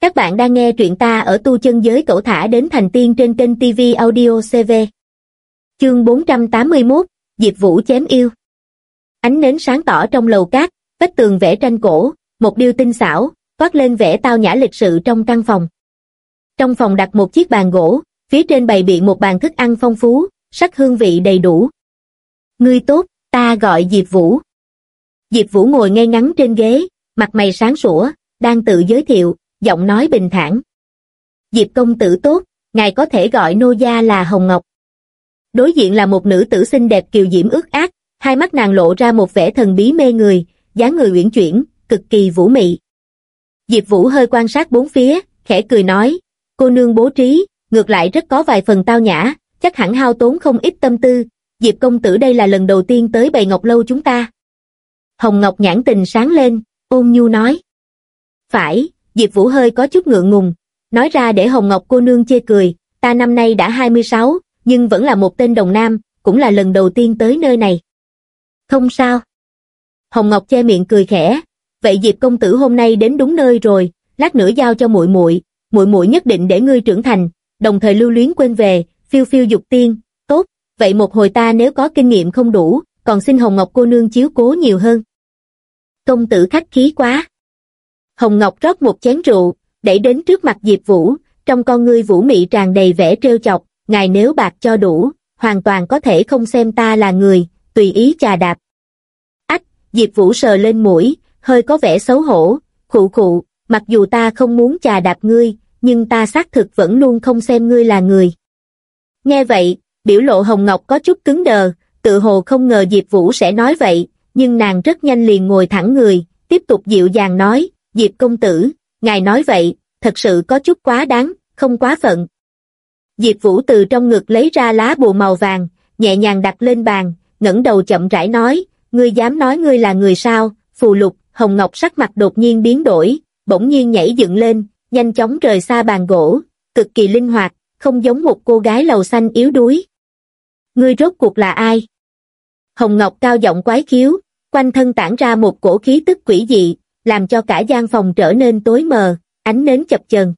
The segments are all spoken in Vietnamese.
Các bạn đang nghe truyện ta ở tu chân giới cẩu thả đến thành tiên trên kênh TV Audio CV. Chương 481, Diệp Vũ chém yêu. Ánh nến sáng tỏ trong lầu cát, vách tường vẽ tranh cổ, một điêu tinh xảo, toát lên vẻ tao nhã lịch sự trong căn phòng. Trong phòng đặt một chiếc bàn gỗ, phía trên bày biện một bàn thức ăn phong phú, sắc hương vị đầy đủ. Ngươi tốt, ta gọi Diệp Vũ. Diệp Vũ ngồi ngay ngắn trên ghế, mặt mày sáng sủa, đang tự giới thiệu, giọng nói bình thản. Diệp công tử tốt, ngài có thể gọi nô gia là Hồng Ngọc. Đối diện là một nữ tử xinh đẹp kiều diễm ước ác, hai mắt nàng lộ ra một vẻ thần bí mê người, dáng người uyển chuyển, cực kỳ vũ mị. Diệp Vũ hơi quan sát bốn phía, khẽ cười nói, cô nương bố trí, ngược lại rất có vài phần tao nhã, chắc hẳn hao tốn không ít tâm tư, Diệp công tử đây là lần đầu tiên tới bầy ngọc lâu chúng ta. Hồng Ngọc nhãn tình sáng lên, ôn nhu nói. Phải, Diệp Vũ hơi có chút ngượng ngùng, nói ra để Hồng Ngọc cô nương chê cười, ta năm nay đã 26, nhưng vẫn là một tên đồng nam, cũng là lần đầu tiên tới nơi này. Không sao. Hồng Ngọc che miệng cười khẽ, vậy Diệp công tử hôm nay đến đúng nơi rồi, lát nữa giao cho muội muội, muội muội nhất định để ngươi trưởng thành, đồng thời lưu luyến quên về, phiêu phiêu dục tiên, tốt, vậy một hồi ta nếu có kinh nghiệm không đủ, còn xin Hồng Ngọc cô nương chiếu cố nhiều hơn. Công tử khách khí quá. Hồng Ngọc rót một chén rượu, đẩy đến trước mặt Diệp Vũ, trong con ngươi Vũ Mị tràn đầy vẻ trêu chọc, ngài nếu bạc cho đủ, hoàn toàn có thể không xem ta là người, tùy ý chà đạp. Ách, Diệp Vũ sờ lên mũi, hơi có vẻ xấu hổ, khụ khụ, mặc dù ta không muốn chà đạp ngươi, nhưng ta xác thực vẫn luôn không xem ngươi là người. Nghe vậy, biểu lộ Hồng Ngọc có chút cứng đờ, tự hồ không ngờ Diệp Vũ sẽ nói vậy, nhưng nàng rất nhanh liền ngồi thẳng người, tiếp tục dịu dàng nói, Diệp công tử, ngài nói vậy, thật sự có chút quá đáng, không quá phận. Diệp Vũ từ trong ngực lấy ra lá bùa màu vàng, nhẹ nhàng đặt lên bàn, ngẩng đầu chậm rãi nói, ngươi dám nói ngươi là người sao, phù lục, hồng ngọc sắc mặt đột nhiên biến đổi, bỗng nhiên nhảy dựng lên, nhanh chóng rời xa bàn gỗ, cực kỳ linh hoạt, không giống một cô gái lầu xanh yếu đuối. Ngươi rốt cuộc là ai? Hồng Ngọc cao giọng quái khiếu, quanh thân tản ra một cổ khí tức quỷ dị, làm cho cả gian phòng trở nên tối mờ, ánh nến chập chờn.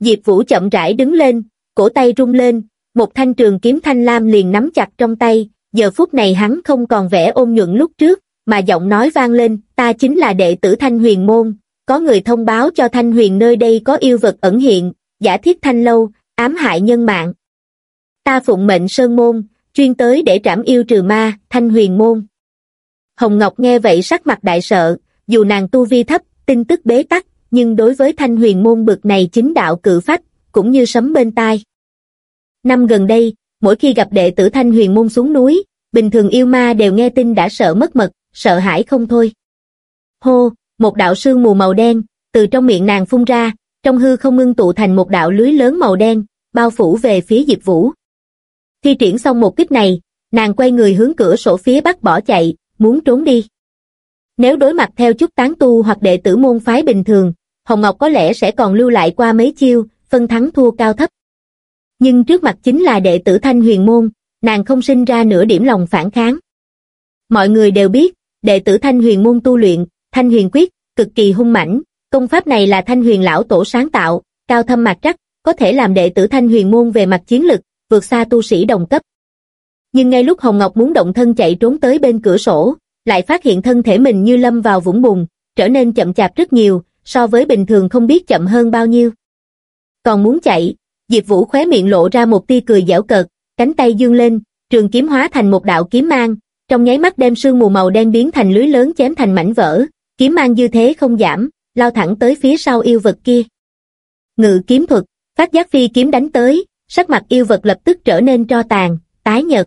Diệp Vũ chậm rãi đứng lên, cổ tay rung lên, một thanh trường kiếm thanh lam liền nắm chặt trong tay, giờ phút này hắn không còn vẻ ôn nhuận lúc trước, mà giọng nói vang lên, ta chính là đệ tử Thanh Huyền Môn, có người thông báo cho Thanh Huyền nơi đây có yêu vật ẩn hiện, giả thiết thanh lâu, ám hại nhân mạng. Ta phụng mệnh Sơn Môn, chuyên tới để trảm yêu trừ ma, Thanh Huyền Môn. Hồng Ngọc nghe vậy sắc mặt đại sợ, dù nàng tu vi thấp, tin tức bế tắc, nhưng đối với thanh huyền môn bực này chính đạo cự phách, cũng như sấm bên tai. Năm gần đây, mỗi khi gặp đệ tử thanh huyền môn xuống núi, bình thường yêu ma đều nghe tin đã sợ mất mật, sợ hãi không thôi. Hô, một đạo sương mù màu đen, từ trong miệng nàng phun ra, trong hư không ngưng tụ thành một đạo lưới lớn màu đen, bao phủ về phía Diệp Vũ. Thi triển xong một kích này, nàng quay người hướng cửa sổ phía bắc bỏ chạy, muốn trốn đi. Nếu đối mặt theo chút tán tu hoặc đệ tử môn phái bình thường, Hồng Ngọc có lẽ sẽ còn lưu lại qua mấy chiêu, phân thắng thua cao thấp. Nhưng trước mặt chính là đệ tử Thanh Huyền Môn, nàng không sinh ra nửa điểm lòng phản kháng. Mọi người đều biết, đệ tử Thanh Huyền Môn tu luyện, Thanh Huyền Quyết, cực kỳ hung mãnh, công pháp này là Thanh Huyền Lão Tổ sáng tạo, cao thâm mạc trắc, có thể làm đệ tử Thanh Huyền Môn về mặt chiến lực, vượt xa tu sĩ đồng cấp. Nhưng ngay lúc Hồng Ngọc muốn động thân chạy trốn tới bên cửa sổ, lại phát hiện thân thể mình như lâm vào vũng bùn, trở nên chậm chạp rất nhiều, so với bình thường không biết chậm hơn bao nhiêu. Còn muốn chạy, Diệp Vũ khóe miệng lộ ra một tia cười dẻo cợt, cánh tay dương lên, trường kiếm hóa thành một đạo kiếm mang, trong nháy mắt đem sương mù màu đen biến thành lưới lớn chém thành mảnh vỡ, kiếm mang dư thế không giảm, lao thẳng tới phía sau yêu vật kia. Ngự kiếm thuật, phát giác phi kiếm đánh tới, sắc mặt yêu vật lập tức trở nên tro tàn, tái nhợt.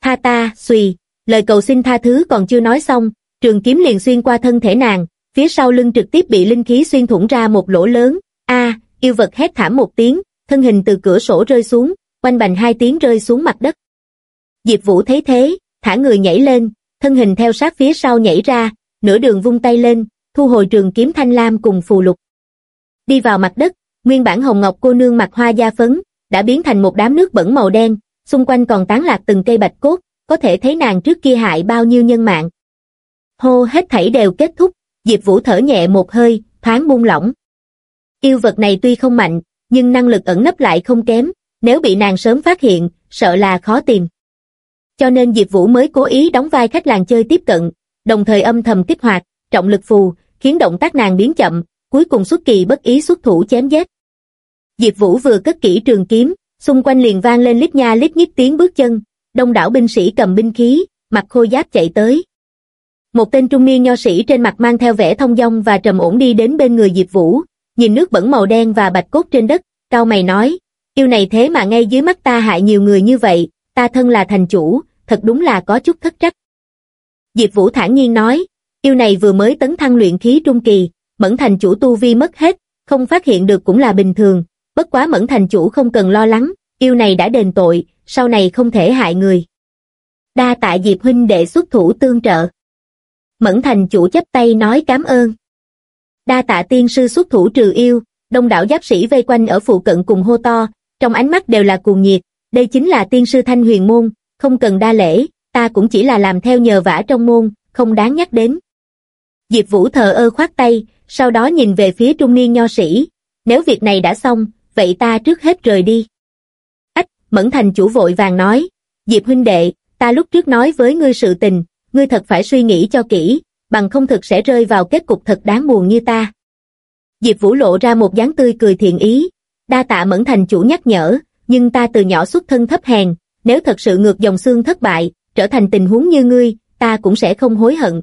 Tha ta, xùy, lời cầu xin tha thứ còn chưa nói xong, trường kiếm liền xuyên qua thân thể nàng, phía sau lưng trực tiếp bị linh khí xuyên thủng ra một lỗ lớn, a yêu vật hét thảm một tiếng, thân hình từ cửa sổ rơi xuống, quanh bành hai tiếng rơi xuống mặt đất. Diệp Vũ thấy thế, thả người nhảy lên, thân hình theo sát phía sau nhảy ra, nửa đường vung tay lên, thu hồi trường kiếm thanh lam cùng phù lục. Đi vào mặt đất, nguyên bản hồng ngọc cô nương mặt hoa da phấn, đã biến thành một đám nước bẩn màu đen, xung quanh còn tán lạc từng cây bạch cốt, có thể thấy nàng trước kia hại bao nhiêu nhân mạng. Hô hết thảy đều kết thúc, Diệp Vũ thở nhẹ một hơi, thoáng buông lỏng. Yêu vật này tuy không mạnh, nhưng năng lực ẩn nấp lại không kém, nếu bị nàng sớm phát hiện, sợ là khó tìm. Cho nên Diệp Vũ mới cố ý đóng vai khách làng chơi tiếp cận, đồng thời âm thầm kích hoạt, trọng lực phù, khiến động tác nàng biến chậm, cuối cùng xuất kỳ bất ý xuất thủ chém giết. Diệp Vũ vừa cất kỹ trường kiếm, xung quanh liền vang lên lít nha lít nhít tiếng bước chân, đông đảo binh sĩ cầm binh khí, mặc khôi giáp chạy tới. Một tên trung niên nho sĩ trên mặt mang theo vẻ thông dong và trầm ổn đi đến bên người Diệp Vũ, nhìn nước bẩn màu đen và bạch cốt trên đất, cao mày nói, yêu này thế mà ngay dưới mắt ta hại nhiều người như vậy, ta thân là thành chủ, thật đúng là có chút thất trách. Diệp Vũ thản nhiên nói, yêu này vừa mới tấn thăng luyện khí trung kỳ, mẫn thành chủ tu vi mất hết, không phát hiện được cũng là bình thường, bất quá mẫn thành chủ không cần lo lắng, yêu này đã đền tội, sau này không thể hại người. Đa tạ Diệp huynh đệ xuất thủ tương trợ. Mẫn thành chủ chấp tay nói cảm ơn. Đa tạ tiên sư xuất thủ trừ yêu, đông đảo giáp sĩ vây quanh ở phụ cận cùng hô to, trong ánh mắt đều là cuồng nhiệt, đây chính là tiên sư thanh huyền môn, không cần đa lễ, ta cũng chỉ là làm theo nhờ vả trong môn, không đáng nhắc đến. Diệp Vũ thờ ơ khoát tay, sau đó nhìn về phía trung niên nho sĩ, nếu việc này đã xong, vậy ta trước hết rời đi. Mẫn Thành chủ vội vàng nói, Diệp huynh đệ, ta lúc trước nói với ngươi sự tình, ngươi thật phải suy nghĩ cho kỹ, bằng không thực sẽ rơi vào kết cục thật đáng buồn như ta. Diệp Vũ lộ ra một dáng tươi cười thiện ý, đa tạ Mẫn Thành chủ nhắc nhở, nhưng ta từ nhỏ xuất thân thấp hèn, nếu thật sự ngược dòng xương thất bại, trở thành tình huống như ngươi, ta cũng sẽ không hối hận.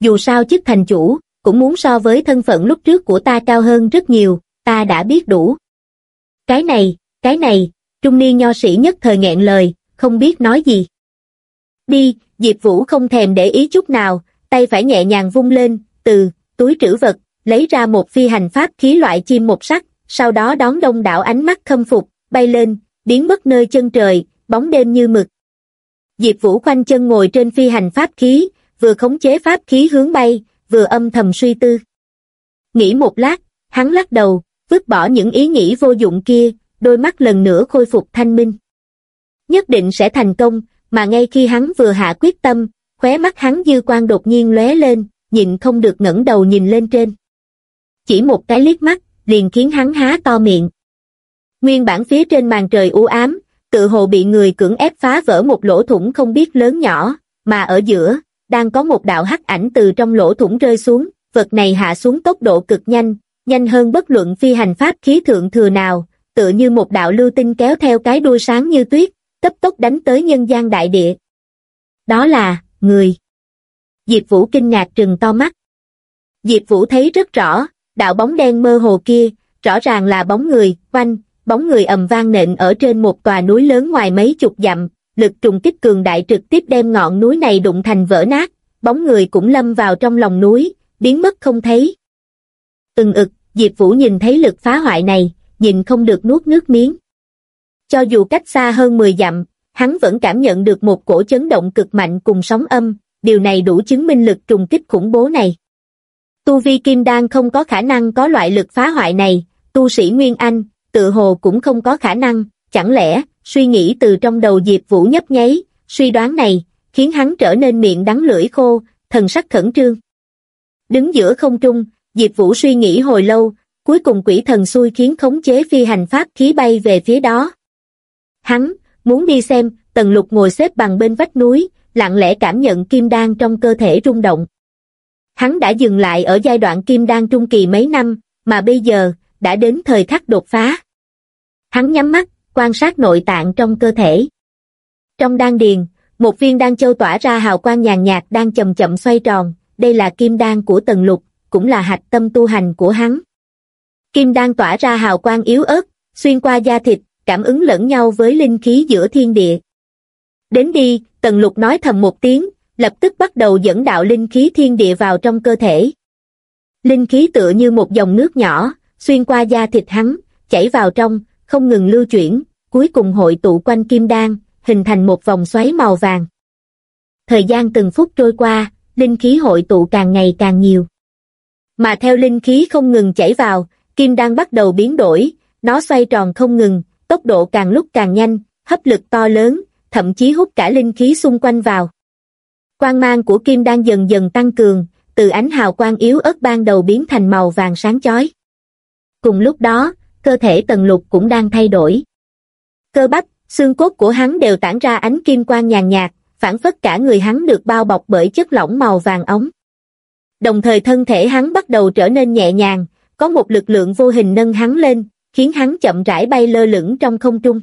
Dù sao chức thành chủ, cũng muốn so với thân phận lúc trước của ta cao hơn rất nhiều, ta đã biết đủ. Cái này, cái này, trung niên nho sĩ nhất thời nghẹn lời, không biết nói gì. Đi, Diệp Vũ không thèm để ý chút nào, tay phải nhẹ nhàng vung lên, từ túi trữ vật, lấy ra một phi hành pháp khí loại chim một sắc, sau đó đón đông đảo ánh mắt khâm phục, bay lên, biến mất nơi chân trời, bóng đêm như mực. Diệp Vũ khoanh chân ngồi trên phi hành pháp khí, vừa khống chế pháp khí hướng bay, vừa âm thầm suy tư. Nghĩ một lát, hắn lắc đầu, vứt bỏ những ý nghĩ vô dụng kia, đôi mắt lần nữa khôi phục thanh minh. Nhất định sẽ thành công, mà ngay khi hắn vừa hạ quyết tâm, khóe mắt hắn dư quan đột nhiên lóe lên, nhìn không được ngẩng đầu nhìn lên trên. Chỉ một cái liếc mắt, liền khiến hắn há to miệng. Nguyên bản phía trên màn trời u ám, tự hồ bị người cưỡng ép phá vỡ một lỗ thủng không biết lớn nhỏ, mà ở giữa, đang có một đạo hắc ảnh từ trong lỗ thủng rơi xuống, vật này hạ xuống tốc độ cực nhanh, nhanh hơn bất luận phi hành pháp khí thượng thừa nào, tựa như một đạo lưu tinh kéo theo cái đuôi sáng như tuyết, cấp tốc đánh tới nhân gian đại địa. Đó là, người. Diệp Vũ kinh ngạc trừng to mắt. Diệp Vũ thấy rất rõ, đạo bóng đen mơ hồ kia, rõ ràng là bóng người, quanh, bóng người ầm vang nện ở trên một tòa núi lớn ngoài mấy chục dặm, lực trùng kích cường đại trực tiếp đem ngọn núi này đụng thành vỡ nát, bóng người cũng lâm vào trong lòng núi, biến mất không thấy. Từng ực, Diệp Vũ nhìn thấy lực phá hoại này, nhìn không được nuốt nước miếng. Cho dù cách xa hơn 10 dặm, hắn vẫn cảm nhận được một cổ chấn động cực mạnh cùng sóng âm, điều này đủ chứng minh lực trùng kích khủng bố này. Tu vi Kim Đan không có khả năng có loại lực phá hoại này, tu sĩ Nguyên Anh, tự hồ cũng không có khả năng, chẳng lẽ, suy nghĩ từ trong đầu Diệp Vũ nhấp nháy, suy đoán này, khiến hắn trở nên miệng đắng lưỡi khô, thần sắc khẩn trương. Đứng giữa không trung, Diệp Vũ suy nghĩ hồi lâu, cuối cùng quỷ thần xui khiến khống chế phi hành pháp khí bay về phía đó. Hắn, muốn đi xem, tần lục ngồi xếp bằng bên vách núi, lặng lẽ cảm nhận kim đan trong cơ thể rung động. Hắn đã dừng lại ở giai đoạn kim đan trung kỳ mấy năm, mà bây giờ, đã đến thời khắc đột phá. Hắn nhắm mắt, quan sát nội tạng trong cơ thể. Trong đan điền, một viên đan châu tỏa ra hào quang nhàn nhạt đang chậm chậm xoay tròn, đây là kim đan của tần lục, cũng là hạch tâm tu hành của hắn. Kim đan tỏa ra hào quang yếu ớt, xuyên qua da thịt, cảm ứng lẫn nhau với linh khí giữa thiên địa. Đến đi, tần lục nói thầm một tiếng, lập tức bắt đầu dẫn đạo linh khí thiên địa vào trong cơ thể. Linh khí tựa như một dòng nước nhỏ, xuyên qua da thịt hắn, chảy vào trong, không ngừng lưu chuyển, cuối cùng hội tụ quanh kim đan, hình thành một vòng xoáy màu vàng. Thời gian từng phút trôi qua, linh khí hội tụ càng ngày càng nhiều. Mà theo linh khí không ngừng chảy vào, kim đan bắt đầu biến đổi, nó xoay tròn không ngừng, tốc độ càng lúc càng nhanh, hấp lực to lớn, thậm chí hút cả linh khí xung quanh vào. Quang mang của kim đan dần dần tăng cường, từ ánh hào quang yếu ớt ban đầu biến thành màu vàng sáng chói. Cùng lúc đó, cơ thể tần lục cũng đang thay đổi. Cơ bắp, xương cốt của hắn đều tản ra ánh kim quang nhàn nhạt, phản phất cả người hắn được bao bọc bởi chất lỏng màu vàng ống. Đồng thời thân thể hắn bắt đầu trở nên nhẹ nhàng, có một lực lượng vô hình nâng hắn lên, khiến hắn chậm rãi bay lơ lửng trong không trung.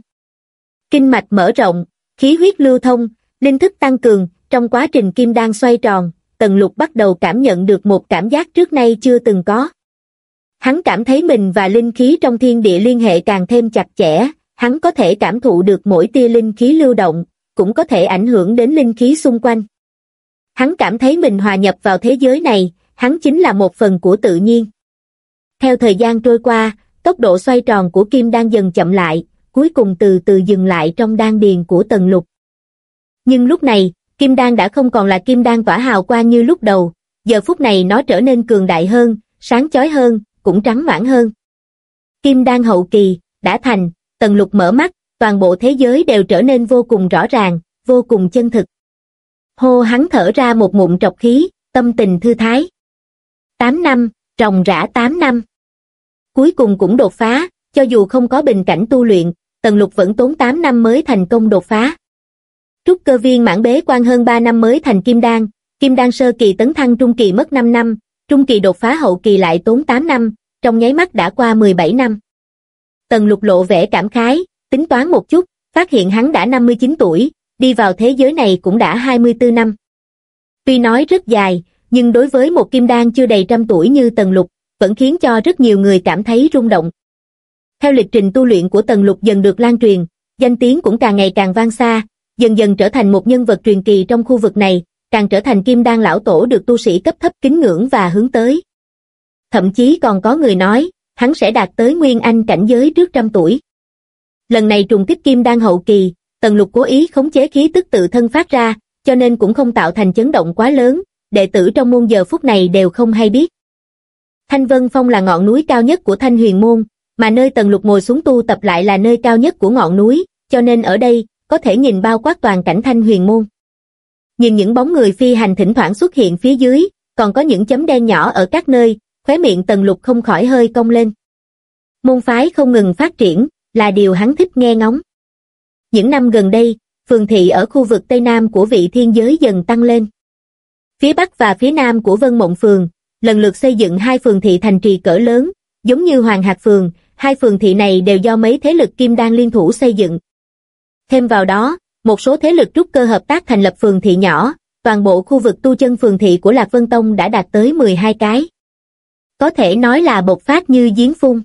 Kinh mạch mở rộng, khí huyết lưu thông, linh thức tăng cường, trong quá trình kim đan xoay tròn, Tần Lục bắt đầu cảm nhận được một cảm giác trước nay chưa từng có. Hắn cảm thấy mình và linh khí trong thiên địa liên hệ càng thêm chặt chẽ, hắn có thể cảm thụ được mỗi tia linh khí lưu động, cũng có thể ảnh hưởng đến linh khí xung quanh. Hắn cảm thấy mình hòa nhập vào thế giới này, hắn chính là một phần của tự nhiên. Theo thời gian trôi qua, tốc độ xoay tròn của kim đang dần chậm lại, cuối cùng từ từ dừng lại trong đan điền của tần lục. Nhưng lúc này, kim đan đã không còn là kim đan tỏa hào quang như lúc đầu, giờ phút này nó trở nên cường đại hơn, sáng chói hơn, cũng trắng noãn hơn. Kim đan hậu kỳ, đã thành, tần lục mở mắt, toàn bộ thế giới đều trở nên vô cùng rõ ràng, vô cùng chân thực. Hô hắn thở ra một ngụm trọc khí, tâm tình thư thái. 8 năm, trồng rã 8 năm. Cuối cùng cũng đột phá, cho dù không có bình cảnh tu luyện, Tần Lục vẫn tốn 8 năm mới thành công đột phá. Trúc cơ viên mãn bế quan hơn 3 năm mới thành kim đan, kim đan sơ kỳ tấn thăng trung kỳ mất 5 năm, trung kỳ đột phá hậu kỳ lại tốn 8 năm, trong nháy mắt đã qua 17 năm. Tần lục lộ vẻ cảm khái, tính toán một chút, phát hiện hắn đã 59 tuổi, đi vào thế giới này cũng đã 24 năm. Tuy nói rất dài, nhưng đối với một kim đan chưa đầy trăm tuổi như Tần Lục, vẫn khiến cho rất nhiều người cảm thấy rung động. Theo lịch trình tu luyện của Tần Lục dần được lan truyền, danh tiếng cũng càng ngày càng vang xa, dần dần trở thành một nhân vật truyền kỳ trong khu vực này, càng trở thành kim đan lão tổ được tu sĩ cấp thấp kính ngưỡng và hướng tới. Thậm chí còn có người nói, hắn sẽ đạt tới nguyên anh cảnh giới trước trăm tuổi. Lần này trùng kích kim đan hậu kỳ, Tần Lục cố ý khống chế khí tức tự thân phát ra, cho nên cũng không tạo thành chấn động quá lớn, đệ tử trong môn giờ phút này đều không hay biết. Thanh Vân Phong là ngọn núi cao nhất của Thanh Huyền Môn, mà nơi Tần Lục ngồi xuống tu tập lại là nơi cao nhất của ngọn núi, cho nên ở đây, có thể nhìn bao quát toàn cảnh Thanh Huyền Môn. Nhìn những bóng người phi hành thỉnh thoảng xuất hiện phía dưới, còn có những chấm đen nhỏ ở các nơi, khóe miệng Tần Lục không khỏi hơi cong lên. Môn phái không ngừng phát triển, là điều hắn thích nghe ngóng. Những năm gần đây, phường thị ở khu vực Tây Nam của vị thiên giới dần tăng lên. Phía Bắc và phía Nam của Vân Mộng Phường, lần lượt xây dựng hai phường thị thành trì cỡ lớn, giống như Hoàng Hạc Phường, hai phường thị này đều do mấy thế lực kim đan liên thủ xây dựng. Thêm vào đó, một số thế lực trúc cơ hợp tác thành lập phường thị nhỏ, toàn bộ khu vực tu chân phường thị của Lạc Vân Tông đã đạt tới 12 cái. Có thể nói là bộc phát như giếng phun.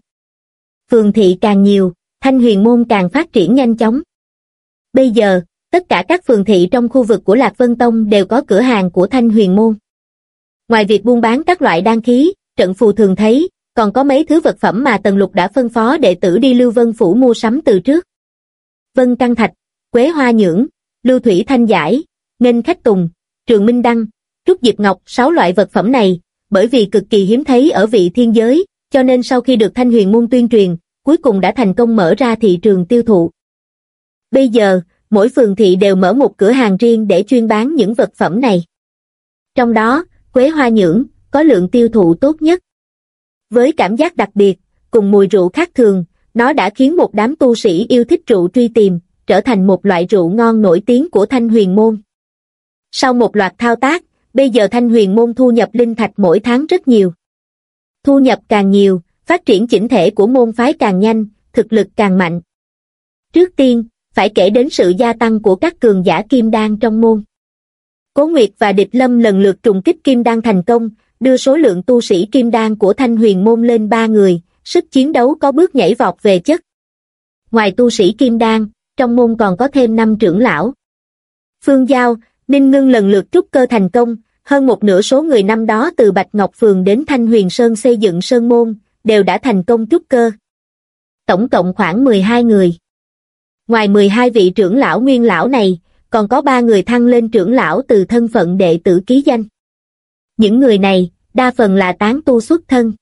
Phường thị càng nhiều, thanh huyền môn càng phát triển nhanh chóng. Bây giờ, tất cả các phường thị trong khu vực của Lạc Vân Tông đều có cửa hàng của thanh huyền môn. Ngoài việc buôn bán các loại đan khí, trận phù thường thấy, còn có mấy thứ vật phẩm mà Tần Lục đã phân phó đệ tử đi Lưu Vân Phủ mua sắm từ trước. Vân Căng Thạch, Quế Hoa Nhưỡng, Lưu Thủy Thanh Giải, Nghênh Khách Tùng, Trường Minh Đăng, Trúc Diệp Ngọc, sáu loại vật phẩm này, bởi vì cực kỳ hiếm thấy ở vị thiên giới, cho nên sau khi được Thanh Huyền Môn tuyên truyền, cuối cùng đã thành công mở ra thị trường tiêu thụ. Bây giờ, mỗi phường thị đều mở một cửa hàng riêng để chuyên bán những vật phẩm này. Trong đó, Quế Hoa Nhưỡng có lượng tiêu thụ tốt nhất. Với cảm giác đặc biệt, cùng mùi rượu khác thường, nó đã khiến một đám tu sĩ yêu thích rượu truy tìm, trở thành một loại rượu ngon nổi tiếng của Thanh Huyền Môn. Sau một loạt thao tác, bây giờ Thanh Huyền Môn thu nhập linh thạch mỗi tháng rất nhiều. Thu nhập càng nhiều, phát triển chỉnh thể của môn phái càng nhanh, thực lực càng mạnh. Trước tiên, phải kể đến sự gia tăng của các cường giả kim đan trong môn. Cố Nguyệt và Địch Lâm lần lượt trùng kích kim đan thành công, đưa số lượng tu sĩ kim đan của Thanh Huyền Môn lên ba người, sức chiến đấu có bước nhảy vọt về chất. Ngoài tu sĩ kim đan, trong môn còn có thêm năm trưởng lão. Phương Giao, Ninh Ngưng lần lượt trúc cơ thành công, hơn một nửa số người năm đó từ Bạch Ngọc Phường đến Thanh Huyền Sơn xây dựng Sơn Môn, đều đã thành công trúc cơ. Tổng cộng khoảng 12 người. Ngoài 12 vị trưởng lão nguyên lão này, còn có ba người thăng lên trưởng lão từ thân phận đệ tử ký danh. Những người này, đa phần là tán tu xuất thân.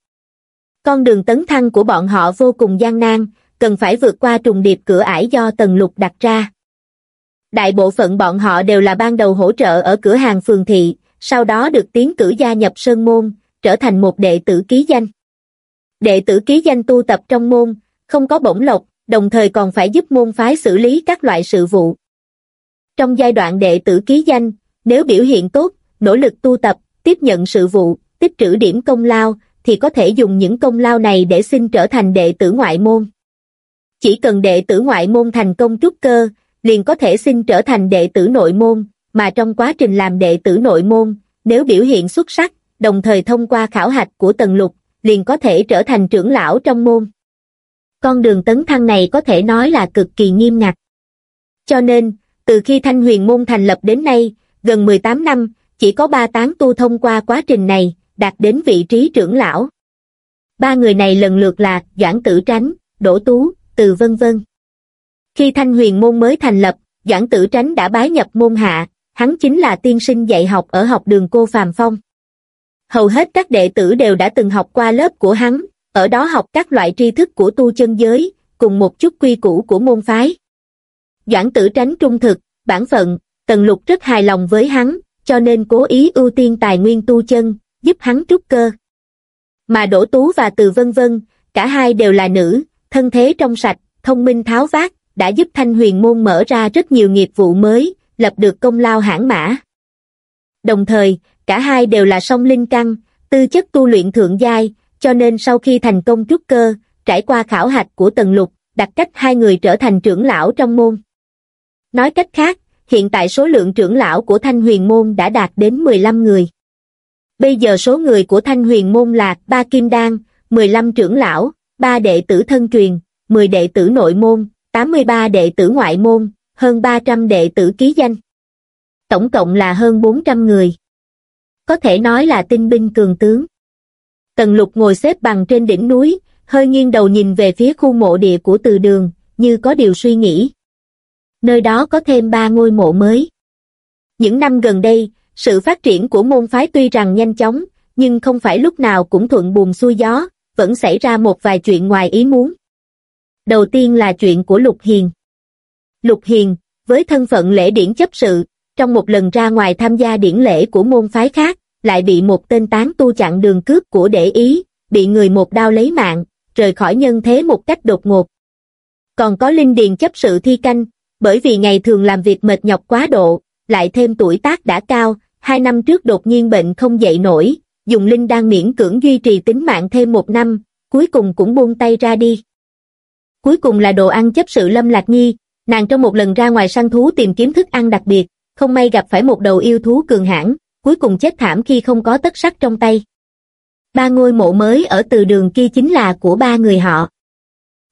Con đường tấn thăng của bọn họ vô cùng gian nan, cần phải vượt qua trùng điệp cửa ải do Tần Lục đặt ra. Đại bộ phận bọn họ đều là ban đầu hỗ trợ ở cửa hàng phường thị, sau đó được tiến cử gia nhập Sơn Môn, trở thành một đệ tử ký danh. Đệ tử ký danh tu tập trong môn, không có bổng lộc, đồng thời còn phải giúp môn phái xử lý các loại sự vụ. Trong giai đoạn đệ tử ký danh, nếu biểu hiện tốt, nỗ lực tu tập, tiếp nhận sự vụ, tích trữ điểm công lao, thì có thể dùng những công lao này để xin trở thành đệ tử ngoại môn. Chỉ cần đệ tử ngoại môn thành công trúc cơ, liền có thể xin trở thành đệ tử nội môn, mà trong quá trình làm đệ tử nội môn, nếu biểu hiện xuất sắc, đồng thời thông qua khảo hạch của tầng lục, liền có thể trở thành trưởng lão trong môn. Con đường tấn thăng này có thể nói là cực kỳ nghiêm ngặt. Cho nên, từ khi Thanh Huyền Môn thành lập đến nay, gần 18 năm, chỉ có ba tán tu thông qua quá trình này, đạt đến vị trí trưởng lão. Ba người này lần lượt là Doãn Tử Tránh, Đỗ Tú, Từ vân vân. Khi Thanh Huyền Môn mới thành lập, Doãn Tử Tránh đã bái nhập môn hạ, hắn chính là tiên sinh dạy học ở học đường cô Phàm Phong. Hầu hết các đệ tử đều đã từng học qua lớp của hắn, ở đó học các loại tri thức của tu chân giới, cùng một chút quy củ của môn phái. Doãn tử tránh trung thực, bản phận, tần lục rất hài lòng với hắn, cho nên cố ý ưu tiên tài nguyên tu chân, giúp hắn trúc cơ. Mà Đỗ Tú và Từ Vân Vân, cả hai đều là nữ, thân thế trong sạch, thông minh tháo vát, đã giúp Thanh Huyền Môn mở ra rất nhiều nghiệp vụ mới, lập được công lao hãn mã. Đồng thời, cả hai đều là song linh căn, tư chất tu luyện thượng giai, cho nên sau khi thành công trúc cơ, trải qua khảo hạch của Tần Lục, đặt cách hai người trở thành trưởng lão trong môn. Nói cách khác, hiện tại số lượng trưởng lão của Thanh Huyền Môn đã đạt đến 15 người. Bây giờ số người của Thanh Huyền Môn là ba Kim Đan, 15 trưởng lão, ba đệ tử thân truyền, 10 đệ tử nội môn, 83 đệ tử ngoại môn, hơn 300 đệ tử ký danh. Tổng cộng là hơn 400 người. Có thể nói là tinh binh cường tướng. Tần lục ngồi xếp bằng trên đỉnh núi, hơi nghiêng đầu nhìn về phía khu mộ địa của từ đường, như có điều suy nghĩ. Nơi đó có thêm ba ngôi mộ mới. Những năm gần đây, sự phát triển của môn phái tuy rằng nhanh chóng, nhưng không phải lúc nào cũng thuận buồm xuôi gió, vẫn xảy ra một vài chuyện ngoài ý muốn. Đầu tiên là chuyện của Lục Hiền. Lục Hiền, với thân phận lễ điển chấp sự, trong một lần ra ngoài tham gia điển lễ của môn phái khác, lại bị một tên tán tu chặn đường cướp của để ý, bị người một đao lấy mạng, rời khỏi nhân thế một cách đột ngột. Còn có Linh Điền chấp sự thi canh, bởi vì ngày thường làm việc mệt nhọc quá độ, lại thêm tuổi tác đã cao, hai năm trước đột nhiên bệnh không dậy nổi, dùng Linh đang miễn cưỡng duy trì tính mạng thêm một năm, cuối cùng cũng buông tay ra đi. Cuối cùng là đồ ăn chấp sự Lâm Lạc Nhi, nàng trong một lần ra ngoài săn thú tìm kiếm thức ăn đặc biệt, không may gặp phải một đầu yêu thú cường hãn, cuối cùng chết thảm khi không có tất sắt trong tay. Ba ngôi mộ mới ở từ đường kia chính là của ba người họ.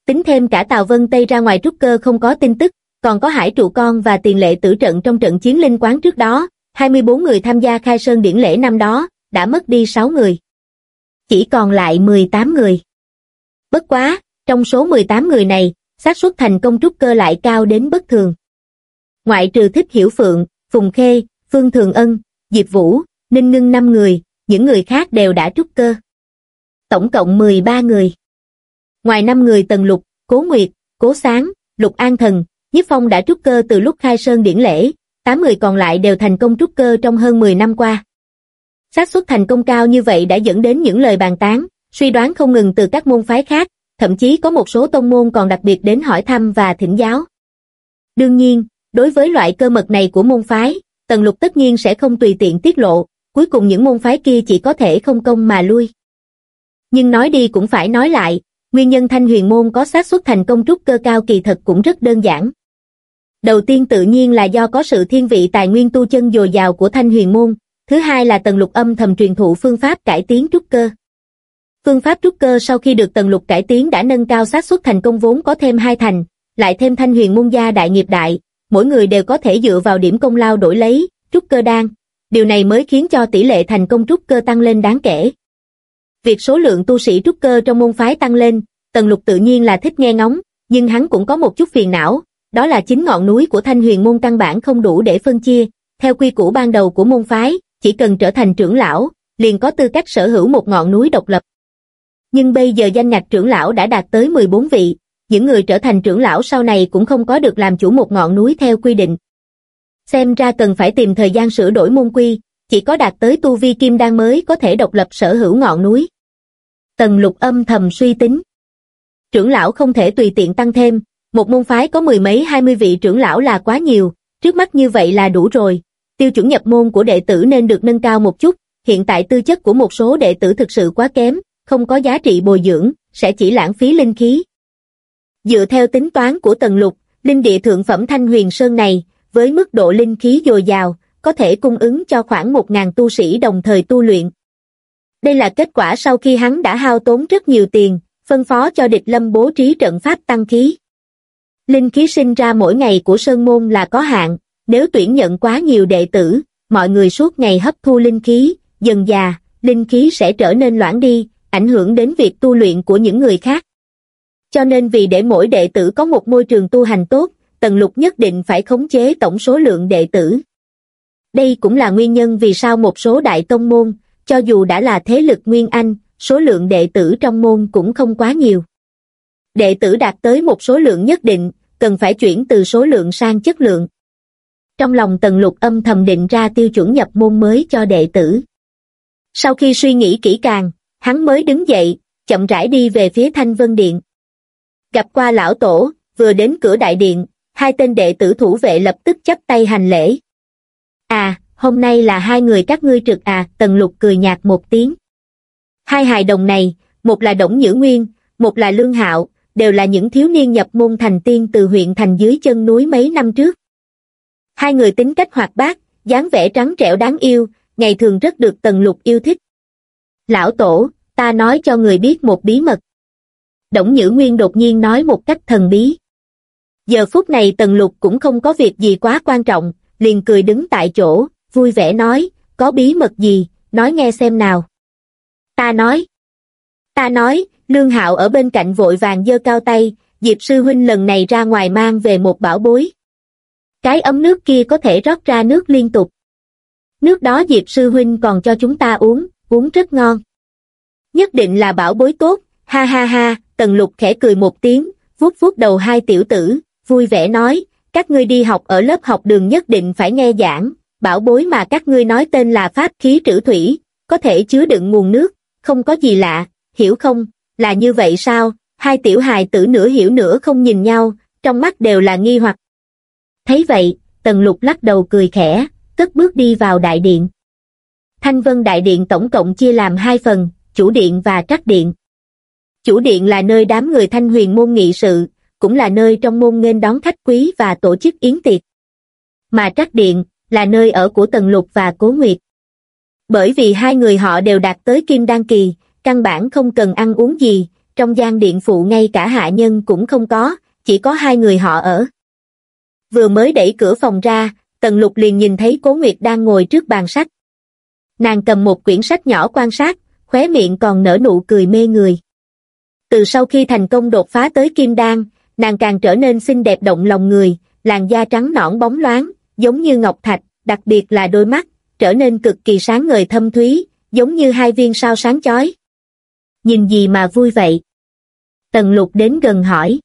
Tính thêm cả Tào Vân Tây ra ngoài trúc cơ không có tin tức, còn có hải trụ con và tiền lệ tử trận trong trận chiến linh quán trước đó, 24 người tham gia khai sơn điển lễ năm đó, đã mất đi 6 người. Chỉ còn lại 18 người. Bất quá, trong số 18 người này, xác suất thành công trúc cơ lại cao đến bất thường. Ngoại trừ thích hiểu phượng, Phùng Khê, Phương Thường Ân, Diệp Vũ, Ninh Ngưng 5 người, những người khác đều đã trúc cơ. Tổng cộng 13 người. Ngoài 5 người Tần Lục, Cố Nguyệt, Cố Sáng, Lục An Thần, Nhiếp Phong đã trúc cơ từ lúc khai sơn điển lễ, 8 người còn lại đều thành công trúc cơ trong hơn 10 năm qua. xác suất thành công cao như vậy đã dẫn đến những lời bàn tán, suy đoán không ngừng từ các môn phái khác, thậm chí có một số tông môn còn đặc biệt đến hỏi thăm và thỉnh giáo. Đương nhiên, đối với loại cơ mật này của môn phái, Tần Lục tất nhiên sẽ không tùy tiện tiết lộ, cuối cùng những môn phái kia chỉ có thể không công mà lui. Nhưng nói đi cũng phải nói lại, nguyên nhân thanh huyền môn có xác suất thành công trúc cơ cao kỳ thật cũng rất đơn giản. Đầu tiên tự nhiên là do có sự thiên vị tài nguyên tu chân dồi dào của thanh huyền môn, thứ hai là tần lục âm thầm truyền thụ phương pháp cải tiến trúc cơ. Phương pháp trúc cơ sau khi được tần lục cải tiến đã nâng cao xác suất thành công vốn có thêm hai thành, lại thêm thanh huyền môn gia đại nghiệp đại, mỗi người đều có thể dựa vào điểm công lao đổi lấy, trúc cơ đan. Điều này mới khiến cho tỷ lệ thành công trúc cơ tăng lên đáng kể. Việc số lượng tu sĩ trúc cơ trong môn phái tăng lên, Tần Lục tự nhiên là thích nghe ngóng, nhưng hắn cũng có một chút phiền não, đó là chính ngọn núi của Thanh Huyền môn căn bản không đủ để phân chia, theo quy củ ban đầu của môn phái, chỉ cần trở thành trưởng lão, liền có tư cách sở hữu một ngọn núi độc lập. Nhưng bây giờ danh ngạch trưởng lão đã đạt tới 14 vị, những người trở thành trưởng lão sau này cũng không có được làm chủ một ngọn núi theo quy định. Xem ra cần phải tìm thời gian sửa đổi môn quy, chỉ có đạt tới tu vi kim đan mới có thể độc lập sở hữu ngọn núi. Tần lục âm thầm suy tính. Trưởng lão không thể tùy tiện tăng thêm, một môn phái có mười mấy hai mươi vị trưởng lão là quá nhiều, trước mắt như vậy là đủ rồi. Tiêu chuẩn nhập môn của đệ tử nên được nâng cao một chút, hiện tại tư chất của một số đệ tử thực sự quá kém, không có giá trị bồi dưỡng, sẽ chỉ lãng phí linh khí. Dựa theo tính toán của Tần Lục, linh địa thượng phẩm Thanh Huyền Sơn này, với mức độ linh khí dồi dào, có thể cung ứng cho khoảng 1.000 tu sĩ đồng thời tu luyện. Đây là kết quả sau khi hắn đã hao tốn rất nhiều tiền, phân phó cho địch lâm bố trí trận pháp tăng khí. Linh khí sinh ra mỗi ngày của Sơn Môn là có hạn, nếu tuyển nhận quá nhiều đệ tử, mọi người suốt ngày hấp thu linh khí, dần già, linh khí sẽ trở nên loãng đi, ảnh hưởng đến việc tu luyện của những người khác. Cho nên vì để mỗi đệ tử có một môi trường tu hành tốt, Tần Lục nhất định phải khống chế tổng số lượng đệ tử. Đây cũng là nguyên nhân vì sao một số đại tông môn, cho dù đã là thế lực Nguyên Anh, số lượng đệ tử trong môn cũng không quá nhiều. Đệ tử đạt tới một số lượng nhất định, cần phải chuyển từ số lượng sang chất lượng. Trong lòng Tần Lục âm thầm định ra tiêu chuẩn nhập môn mới cho đệ tử. Sau khi suy nghĩ kỹ càng, hắn mới đứng dậy, chậm rãi đi về phía Thanh Vân Điện. Gặp qua lão tổ, vừa đến cửa đại điện, hai tên đệ tử thủ vệ lập tức chấp tay hành lễ. À, hôm nay là hai người các ngươi trực à, Tần Lục cười nhạt một tiếng. Hai hài đồng này, một là Đổng Nhữ Nguyên, một là Lương Hạo, đều là những thiếu niên nhập môn thành tiên từ huyện thành dưới chân núi mấy năm trước. Hai người tính cách hoạt bát, dáng vẻ trắng trẻo đáng yêu, ngày thường rất được Tần Lục yêu thích. Lão Tổ, ta nói cho người biết một bí mật. Đổng Nhữ Nguyên đột nhiên nói một cách thần bí. Giờ phút này Tần Lục cũng không có việc gì quá quan trọng, liền cười đứng tại chỗ, vui vẻ nói, có bí mật gì, nói nghe xem nào. Ta nói. Ta nói, Lương Hạo ở bên cạnh vội vàng giơ cao tay, Diệp Sư Huynh lần này ra ngoài mang về một bảo bối. Cái ấm nước kia có thể rót ra nước liên tục. Nước đó Diệp Sư Huynh còn cho chúng ta uống, uống rất ngon. Nhất định là bảo bối tốt, ha ha ha, Tần Lục khẽ cười một tiếng, vuốt vuốt đầu hai tiểu tử, vui vẻ nói, các ngươi đi học ở lớp học đường nhất định phải nghe giảng, bảo bối mà các ngươi nói tên là pháp khí trữ thủy, có thể chứa đựng nguồn nước, không có gì lạ, hiểu không, là như vậy sao, hai tiểu hài tử nửa hiểu nửa không nhìn nhau, trong mắt đều là nghi hoặc. Thấy vậy, Tần Lục lắc đầu cười khẽ, cất bước đi vào đại điện. Thanh Vân Đại Điện tổng cộng chia làm hai phần, chủ điện và trắc điện. Chủ điện là nơi đám người thanh huyền môn nghị sự, cũng là nơi trong môn nghênh đón khách quý và tổ chức yến tiệc. Mà trắc điện, là nơi ở của Tần Lục và Cố Nguyệt. Bởi vì hai người họ đều đạt tới Kim Đan Kỳ, căn bản không cần ăn uống gì, trong gian điện phụ ngay cả hạ nhân cũng không có, chỉ có hai người họ ở. Vừa mới đẩy cửa phòng ra, Tần Lục liền nhìn thấy Cố Nguyệt đang ngồi trước bàn sách. Nàng cầm một quyển sách nhỏ quan sát, khóe miệng còn nở nụ cười mê người. Từ sau khi thành công đột phá tới Kim Đan, nàng càng trở nên xinh đẹp động lòng người, làn da trắng nõn bóng loáng, giống như ngọc thạch, đặc biệt là đôi mắt, trở nên cực kỳ sáng ngời thâm thúy, giống như hai viên sao sáng chói. Nhìn gì mà vui vậy? Tần lục đến gần hỏi.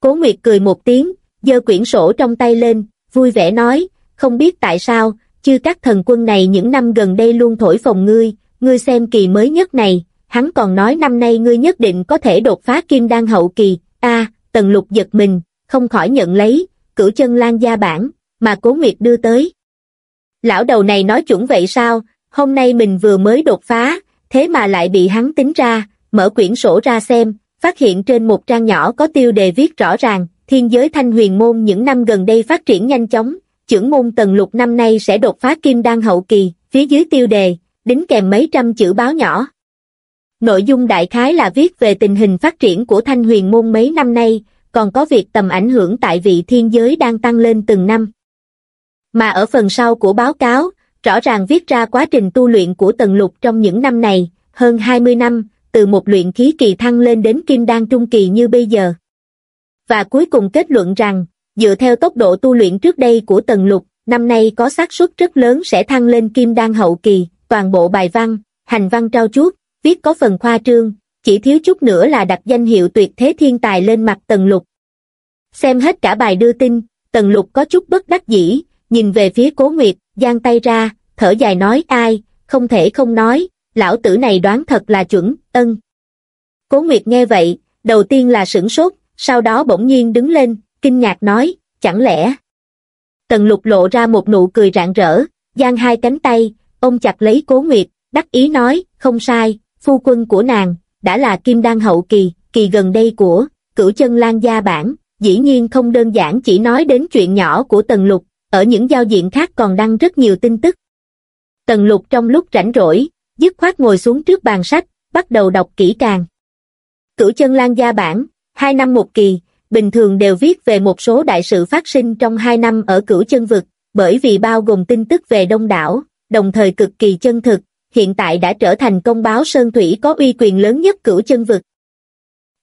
Cố Nguyệt cười một tiếng, giơ quyển sổ trong tay lên, vui vẻ nói, không biết tại sao, chư các thần quân này những năm gần đây luôn thổi phồng ngươi, ngươi xem kỳ mới nhất này, hắn còn nói năm nay ngươi nhất định có thể đột phá kim đan hậu kỳ, a tần lục giật mình, không khỏi nhận lấy, cửu chân lan gia bản, mà cố nguyệt đưa tới. Lão đầu này nói chuẩn vậy sao, hôm nay mình vừa mới đột phá, thế mà lại bị hắn tính ra, mở quyển sổ ra xem, phát hiện trên một trang nhỏ có tiêu đề viết rõ ràng, thiên giới thanh huyền môn những năm gần đây phát triển nhanh chóng, trưởng môn tần lục năm nay sẽ đột phá kim đan hậu kỳ, phía dưới tiêu đề, đính kèm mấy trăm chữ báo nhỏ. Nội dung đại khái là viết về tình hình phát triển của thanh huyền môn mấy năm nay, còn có việc tầm ảnh hưởng tại vị thiên giới đang tăng lên từng năm. Mà ở phần sau của báo cáo, rõ ràng viết ra quá trình tu luyện của tần lục trong những năm này, hơn 20 năm, từ một luyện khí kỳ thăng lên đến kim đan trung kỳ như bây giờ. Và cuối cùng kết luận rằng, dựa theo tốc độ tu luyện trước đây của tần lục, năm nay có xác suất rất lớn sẽ thăng lên kim đan hậu kỳ, toàn bộ bài văn, hành văn trao chuốt, viết có phần khoa trương, chỉ thiếu chút nữa là đặt danh hiệu tuyệt thế thiên tài lên mặt tần lục. Xem hết cả bài đưa tin, tần lục có chút bất đắc dĩ, nhìn về phía cố nguyệt, giang tay ra, thở dài nói ai, không thể không nói, lão tử này đoán thật là chuẩn, ân. Cố Nguyệt nghe vậy, đầu tiên là sửng sốt, sau đó bỗng nhiên đứng lên, kinh ngạc nói, chẳng lẽ... Tần lục lộ ra một nụ cười rạng rỡ, giang hai cánh tay, ôm chặt lấy Cố Nguyệt, đắc ý nói, không sai, phu quân của nàng, đã là kim đan hậu kỳ, kỳ gần đây của, cửu chân lan gia bản, dĩ nhiên không đơn giản chỉ nói đến chuyện nhỏ của Tần Lục, ở những giao diện khác còn đăng rất nhiều tin tức. Tần Lục trong lúc rảnh rỗi, dứt khoát ngồi xuống trước bàn sách, bắt đầu đọc kỹ càng. Cửu chân lan gia bản, hai năm một kỳ, bình thường đều viết về một số đại sự phát sinh trong hai năm ở cửu chân vực, bởi vì bao gồm tin tức về đông đảo, đồng thời cực kỳ chân thực, hiện tại đã trở thành công báo Sơn Thủy có uy quyền lớn nhất cửu chân vực.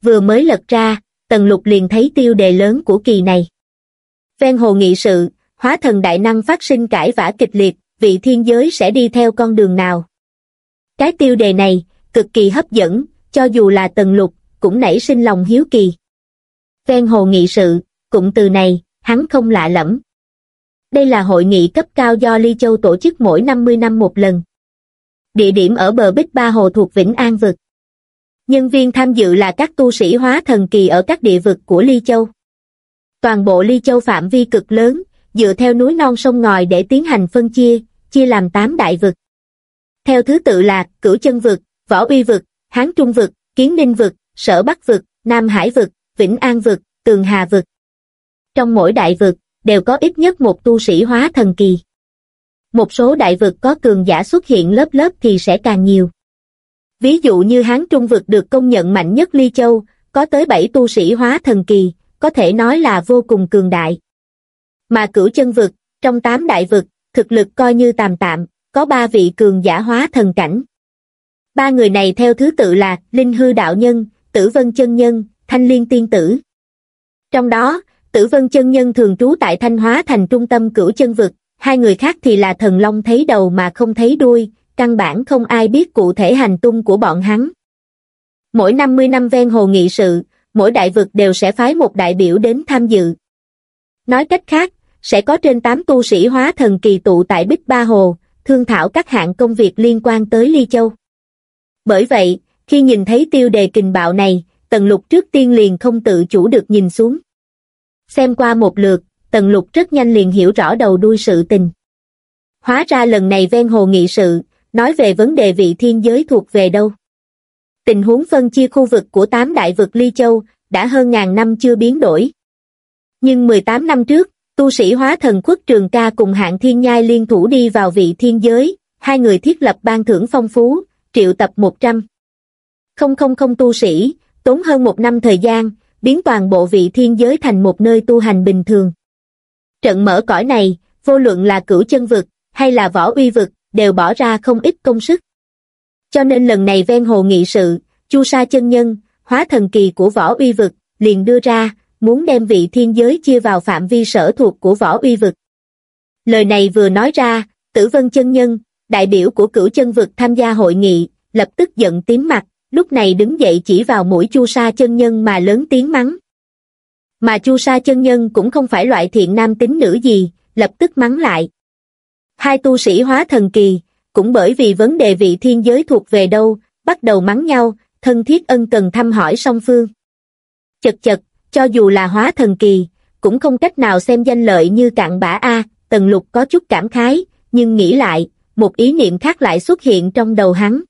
Vừa mới lật ra, Tần Lục liền thấy tiêu đề lớn của kỳ này. Ven hồ nghị sự, hóa thần đại năng phát sinh cãi vã kịch liệt, vị thiên giới sẽ đi theo con đường nào? Cái tiêu đề này, cực kỳ hấp dẫn, cho dù là Tần Lục, cũng nảy sinh lòng hiếu kỳ. Ven hồ nghị sự, cụm từ này, hắn không lạ lẫm. Đây là hội nghị cấp cao do Ly Châu tổ chức mỗi 50 năm một lần. Địa điểm ở bờ Bích Ba Hồ thuộc Vĩnh An Vực. Nhân viên tham dự là các tu sĩ hóa thần kỳ ở các địa vực của Ly Châu. Toàn bộ Ly Châu phạm vi cực lớn, dựa theo núi non sông ngòi để tiến hành phân chia, chia làm 8 đại vực. Theo thứ tự là Cửu Chân Vực, Võ Uy Vực, Hán Trung Vực, Kiến Ninh Vực, Sở Bắc Vực, Nam Hải Vực, Vĩnh An Vực, Tường Hà Vực. Trong mỗi đại vực, đều có ít nhất một tu sĩ hóa thần kỳ. Một số đại vực có cường giả xuất hiện lớp lớp thì sẽ càng nhiều. Ví dụ như Hán Trung vực được công nhận mạnh nhất Ly Châu, có tới 7 tu sĩ hóa thần kỳ, có thể nói là vô cùng cường đại. Mà cửu chân vực, trong tám đại vực, thực lực coi như tạm tạm, có ba vị cường giả hóa thần cảnh. Ba người này theo thứ tự là Linh Hư Đạo Nhân, Tử Vân Chân Nhân, Thanh Liên Tiên Tử. Trong đó, Tử Vân Chân Nhân thường trú tại Thanh Hóa thành trung tâm cửu chân vực, hai người khác thì là thần long thấy đầu mà không thấy đuôi, căn bản không ai biết cụ thể hành tung của bọn hắn. Mỗi 50 năm ven hồ nghị sự, mỗi đại vực đều sẽ phái một đại biểu đến tham dự. Nói cách khác, sẽ có trên 8 tu sĩ hóa thần kỳ tụ tại Bích Ba Hồ, thương thảo các hạng công việc liên quan tới Ly Châu. Bởi vậy, khi nhìn thấy tiêu đề kình bạo này, Tần Lục trước tiên liền không tự chủ được nhìn xuống. Xem qua một lượt, Tần Lục rất nhanh liền hiểu rõ đầu đuôi sự tình. Hóa ra lần này ven hồ nghị sự, nói về vấn đề vị thiên giới thuộc về đâu. Tình huống phân chia khu vực của tám đại vực Ly Châu đã hơn ngàn năm chưa biến đổi. Nhưng 18 năm trước, tu sĩ hóa thần quốc trường ca cùng hạng thiên nhai liên thủ đi vào vị thiên giới, hai người thiết lập ban thưởng phong phú, triệu tập 100. Không không không tu sĩ, tốn hơn một năm thời gian, biến toàn bộ vị thiên giới thành một nơi tu hành bình thường. Trận mở cõi này, vô luận là cửu chân vực, hay là võ uy vực, đều bỏ ra không ít công sức. Cho nên lần này ven hồ nghị sự, chu sa chân nhân, hóa thần kỳ của võ uy vực, liền đưa ra, muốn đem vị thiên giới chia vào phạm vi sở thuộc của võ uy vực. Lời này vừa nói ra, tử vân chân nhân, đại biểu của cửu chân vực tham gia hội nghị, lập tức giận tím mặt, lúc này đứng dậy chỉ vào mũi chu sa chân nhân mà lớn tiếng mắng. Mà chu sa chân nhân cũng không phải loại thiện nam tính nữ gì, lập tức mắng lại. Hai tu sĩ hóa thần kỳ, cũng bởi vì vấn đề vị thiên giới thuộc về đâu, bắt đầu mắng nhau, thân thiết ân cần thăm hỏi song phương. Chật chật, cho dù là hóa thần kỳ, cũng không cách nào xem danh lợi như cạn bã A, tần lục có chút cảm khái, nhưng nghĩ lại, một ý niệm khác lại xuất hiện trong đầu hắn.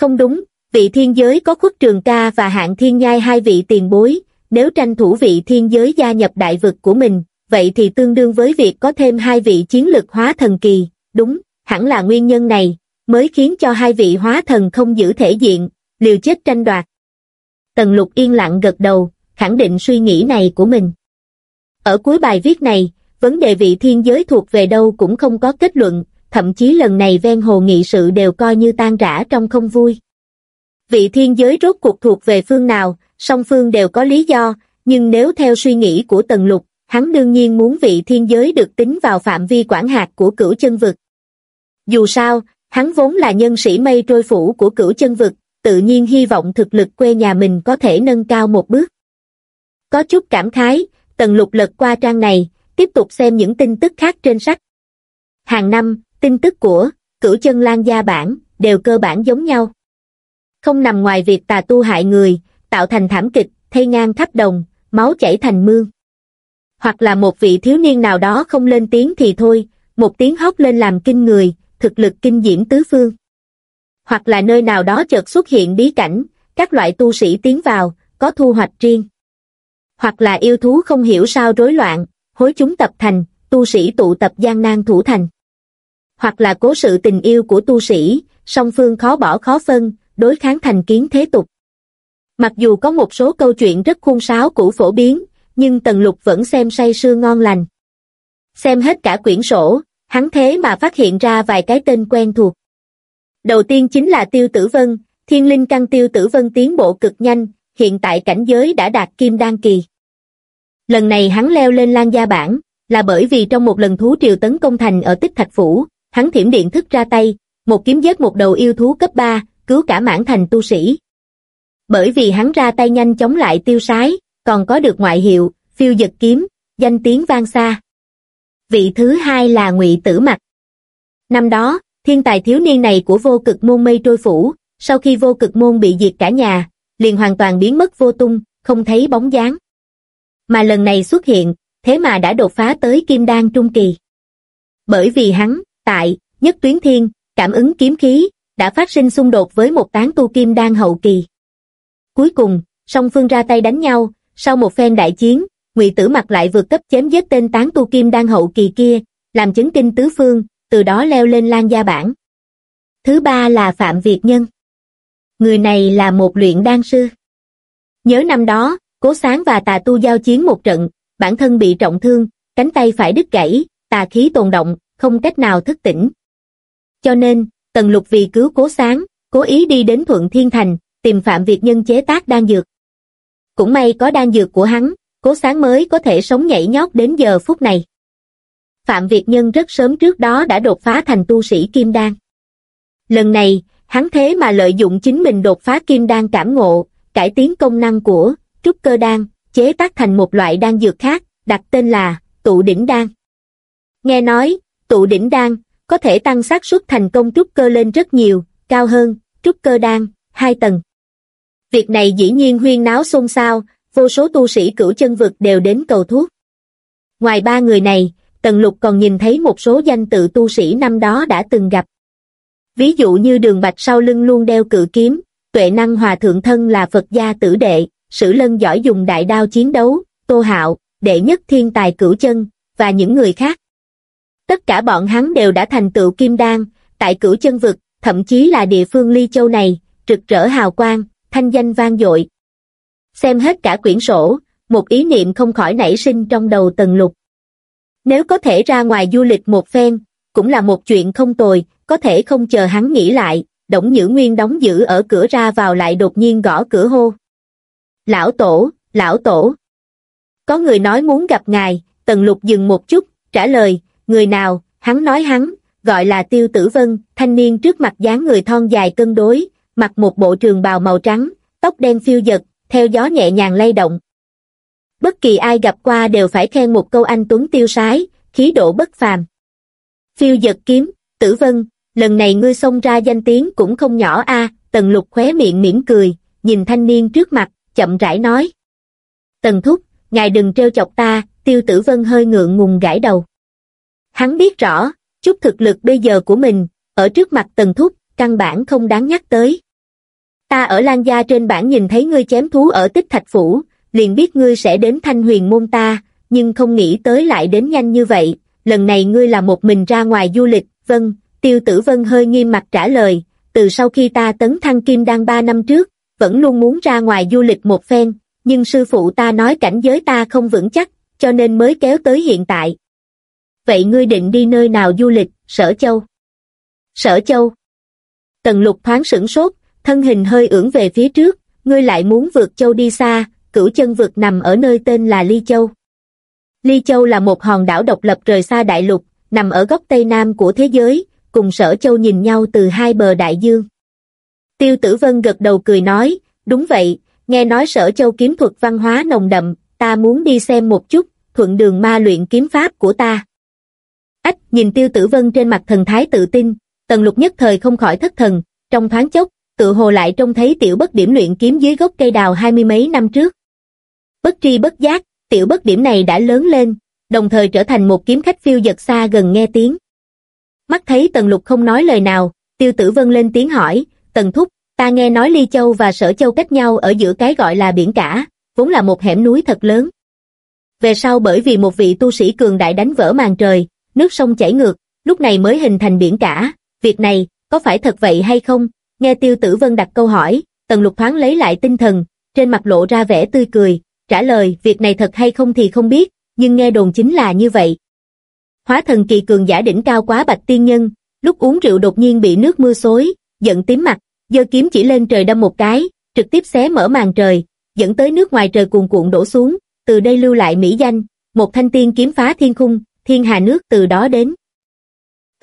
Không đúng, vị thiên giới có khuất trường ca và hạng thiên nhai hai vị tiền bối, nếu tranh thủ vị thiên giới gia nhập đại vực của mình, vậy thì tương đương với việc có thêm hai vị chiến lực hóa thần kỳ, đúng, hẳn là nguyên nhân này, mới khiến cho hai vị hóa thần không giữ thể diện, liều chết tranh đoạt. Tần lục yên lặng gật đầu, khẳng định suy nghĩ này của mình. Ở cuối bài viết này, vấn đề vị thiên giới thuộc về đâu cũng không có kết luận, thậm chí lần này ven hồ nghị sự đều coi như tan rã trong không vui. Vị thiên giới rốt cuộc thuộc về phương nào, song phương đều có lý do, nhưng nếu theo suy nghĩ của Tần Lục, hắn đương nhiên muốn vị thiên giới được tính vào phạm vi quản hạt của cửu chân vực. Dù sao, hắn vốn là nhân sĩ mây trôi phủ của cửu chân vực, tự nhiên hy vọng thực lực quê nhà mình có thể nâng cao một bước. Có chút cảm khái, tần lục lật qua trang này, tiếp tục xem những tin tức khác trên sách. Hàng năm, tin tức của cửu chân lan gia bản đều cơ bản giống nhau. không nằm ngoài việc tà tu hại người, tạo thành thảm kịch, thay ngang khắp đồng, máu chảy thành mương. Hoặc là một vị thiếu niên nào đó không lên tiếng thì thôi, một tiếng hót lên làm kinh người, thực lực kinh diễm tứ phương. Hoặc là nơi nào đó chợt xuất hiện bí cảnh, các loại tu sĩ tiến vào, có thu hoạch riêng. Hoặc là yêu thú không hiểu sao rối loạn, hối chúng tập thành, tu sĩ tụ tập gian nan thủ thành. Hoặc là cố sự tình yêu của tu sĩ, song phương khó bỏ khó phân, đối kháng thành kiến thế tục. Mặc dù có một số câu chuyện rất khuôn sáo cũ phổ biến, nhưng Tần Lục vẫn xem say sưa ngon lành. Xem hết cả quyển sổ, hắn thế mà phát hiện ra vài cái tên quen thuộc. Đầu tiên chính là Tiêu Tử Vân, thiên linh căn Tiêu Tử Vân tiến bộ cực nhanh, hiện tại cảnh giới đã đạt kim đan kỳ. Lần này hắn leo lên lan gia bản, là bởi vì trong một lần thú triều tấn công thành ở tích thạch phủ, hắn thiểm điện thức ra tay, một kiếm giết một đầu yêu thú cấp 3, cứu cả mãn thành tu sĩ. Bởi vì hắn ra tay nhanh chống lại tiêu sái, còn có được ngoại hiệu, phiêu giật kiếm, danh tiếng vang xa. Vị thứ hai là ngụy Tử mặt. Năm đó, thiên tài thiếu niên này của vô cực môn mây trôi phủ, sau khi vô cực môn bị diệt cả nhà, liền hoàn toàn biến mất vô tung, không thấy bóng dáng. Mà lần này xuất hiện, thế mà đã đột phá tới kim đan trung kỳ. Bởi vì hắn, tại, nhất tuyến thiên, cảm ứng kiếm khí, đã phát sinh xung đột với một tán tu kim đan hậu kỳ. Cuối cùng, song phương ra tay đánh nhau, sau một phen đại chiến, ngụy Tử Mặc lại vượt cấp chém giết tên tán tu kim đan hậu kỳ kia, làm chứng kinh tứ phương, từ đó leo lên lan gia bản. Thứ ba là Phạm Việt Nhân. Người này là một luyện đan sư. Nhớ năm đó, Cố Sáng và Tà Tu giao chiến một trận, bản thân bị trọng thương, cánh tay phải đứt gãy, tà khí tồn động, không cách nào thức tỉnh. Cho nên, Tần Lục vì cứu Cố Sáng, cố ý đi đến Thuận Thiên Thành, tìm Phạm Việt Nhân chế tác đan dược. Cũng may có đan dược của hắn, Cố Sáng mới có thể sống nhảy nhót đến giờ phút này. Phạm Việt Nhân rất sớm trước đó đã đột phá thành tu sĩ Kim Đan. Lần này, hắn thế mà lợi dụng chính mình đột phá Kim Đan cảm ngộ, cải tiến công năng của trúc cơ đan, chế tác thành một loại đan dược khác, đặt tên là tụ đỉnh đan. Nghe nói, tụ đỉnh đan có thể tăng xác suất thành công trúc cơ lên rất nhiều, cao hơn, trúc cơ đan, hai tầng. Việc này dĩ nhiên huyên náo xôn xao, vô số tu sĩ cửu chân vực đều đến cầu thuốc. Ngoài ba người này, Tần Lục còn nhìn thấy một số danh tự tu sĩ năm đó đã từng gặp. Ví dụ như đường bạch sau lưng luôn đeo cự kiếm, tuệ năng hòa thượng thân là Phật gia tử đệ, sử lân giỏi dùng đại đao chiến đấu, tô hạo, đệ nhất thiên tài cửu chân, và những người khác. Tất cả bọn hắn đều đã thành tựu kim đan, tại cửu chân vực, thậm chí là địa phương ly châu này, rực rỡ hào quang, thanh danh vang dội. Xem hết cả quyển sổ, một ý niệm không khỏi nảy sinh trong đầu tần lục. Nếu có thể ra ngoài du lịch một phen, cũng là một chuyện không tồi, có thể không chờ hắn nghĩ lại, Đổng Nhữ Nguyên đóng giữ ở cửa ra vào lại đột nhiên gõ cửa hô. Lão Tổ, Lão Tổ. Có người nói muốn gặp ngài, Tần Lục dừng một chút, trả lời, người nào, hắn nói hắn, gọi là Tiêu Tử Vân, thanh niên trước mặt dáng người thon dài cân đối, mặc một bộ trường bào màu trắng, tóc đen phiêu dật, theo gió nhẹ nhàng lay động. Bất kỳ ai gặp qua đều phải khen một câu anh Tuấn tiêu sái, khí độ bất phàm. Phiêu dật kiếm, Tử Vân, lần này ngươi xông ra danh tiếng cũng không nhỏ a à, tần lục khóe miệng mỉm cười, nhìn thanh niên trước mặt, chậm rãi nói. Tần thúc, ngài đừng trêu chọc ta, tiêu tử vân hơi ngượng ngùng gãi đầu. Hắn biết rõ, chút thực lực bây giờ của mình, ở trước mặt tần thúc, căn bản không đáng nhắc tới. Ta ở Lan Gia trên bản nhìn thấy ngươi chém thú ở tích thạch phủ, liền biết ngươi sẽ đến thanh huyền môn ta, nhưng không nghĩ tới lại đến nhanh như vậy, lần này ngươi là một mình ra ngoài du lịch, vâng, tiêu tử vân hơi nghiêm mặt trả lời, từ sau khi ta tấn thăng kim đan ba năm trước, vẫn luôn muốn ra ngoài du lịch một phen, nhưng sư phụ ta nói cảnh giới ta không vững chắc, cho nên mới kéo tới hiện tại. Vậy ngươi định đi nơi nào du lịch, sở châu? Sở châu. Tần lục thoáng sửng sốt, thân hình hơi ưỡn về phía trước, ngươi lại muốn vượt châu đi xa, cửu chân vượt nằm ở nơi tên là Ly Châu. Ly Châu là một hòn đảo độc lập rời xa đại lục, nằm ở góc tây nam của thế giới, cùng sở châu nhìn nhau từ hai bờ đại dương. Tiêu tử vân gật đầu cười nói, đúng vậy, nghe nói sở châu kiếm thuật văn hóa nồng đậm, ta muốn đi xem một chút, thuận đường ma luyện kiếm pháp của ta. Ách, nhìn tiêu tử vân trên mặt thần thái tự tin, tần lục nhất thời không khỏi thất thần, trong thoáng chốc, tự hồ lại trông thấy tiểu bất điểm luyện kiếm dưới gốc cây đào hai mươi mấy năm trước. Bất tri bất giác, tiểu bất điểm này đã lớn lên, đồng thời trở thành một kiếm khách phiêu dật xa gần nghe tiếng. Mắt thấy Tần Lục không nói lời nào, Tiêu Tử Vân lên tiếng hỏi, Tần Thúc, ta nghe nói Ly Châu và Sở Châu cách nhau ở giữa cái gọi là biển cả, vốn là một hẻm núi thật lớn. Về sau bởi vì một vị tu sĩ cường đại đánh vỡ màn trời, nước sông chảy ngược, lúc này mới hình thành biển cả, việc này, có phải thật vậy hay không? Nghe Tiêu Tử Vân đặt câu hỏi, Tần Lục thoáng lấy lại tinh thần, trên mặt lộ ra vẻ tươi cười, trả lời việc này thật hay không thì không biết, nhưng nghe đồn chính là như vậy. Hóa thần kỳ cường giả đỉnh cao quá bạch tiên nhân, lúc uống rượu đột nhiên bị nước mưa xối, giận tím mặt, giơ kiếm chỉ lên trời đâm một cái, trực tiếp xé mở màn trời, dẫn tới nước ngoài trời cuồn cuộn đổ xuống, từ đây lưu lại mỹ danh, một thanh tiên kiếm phá thiên khung, thiên hà nước từ đó đến.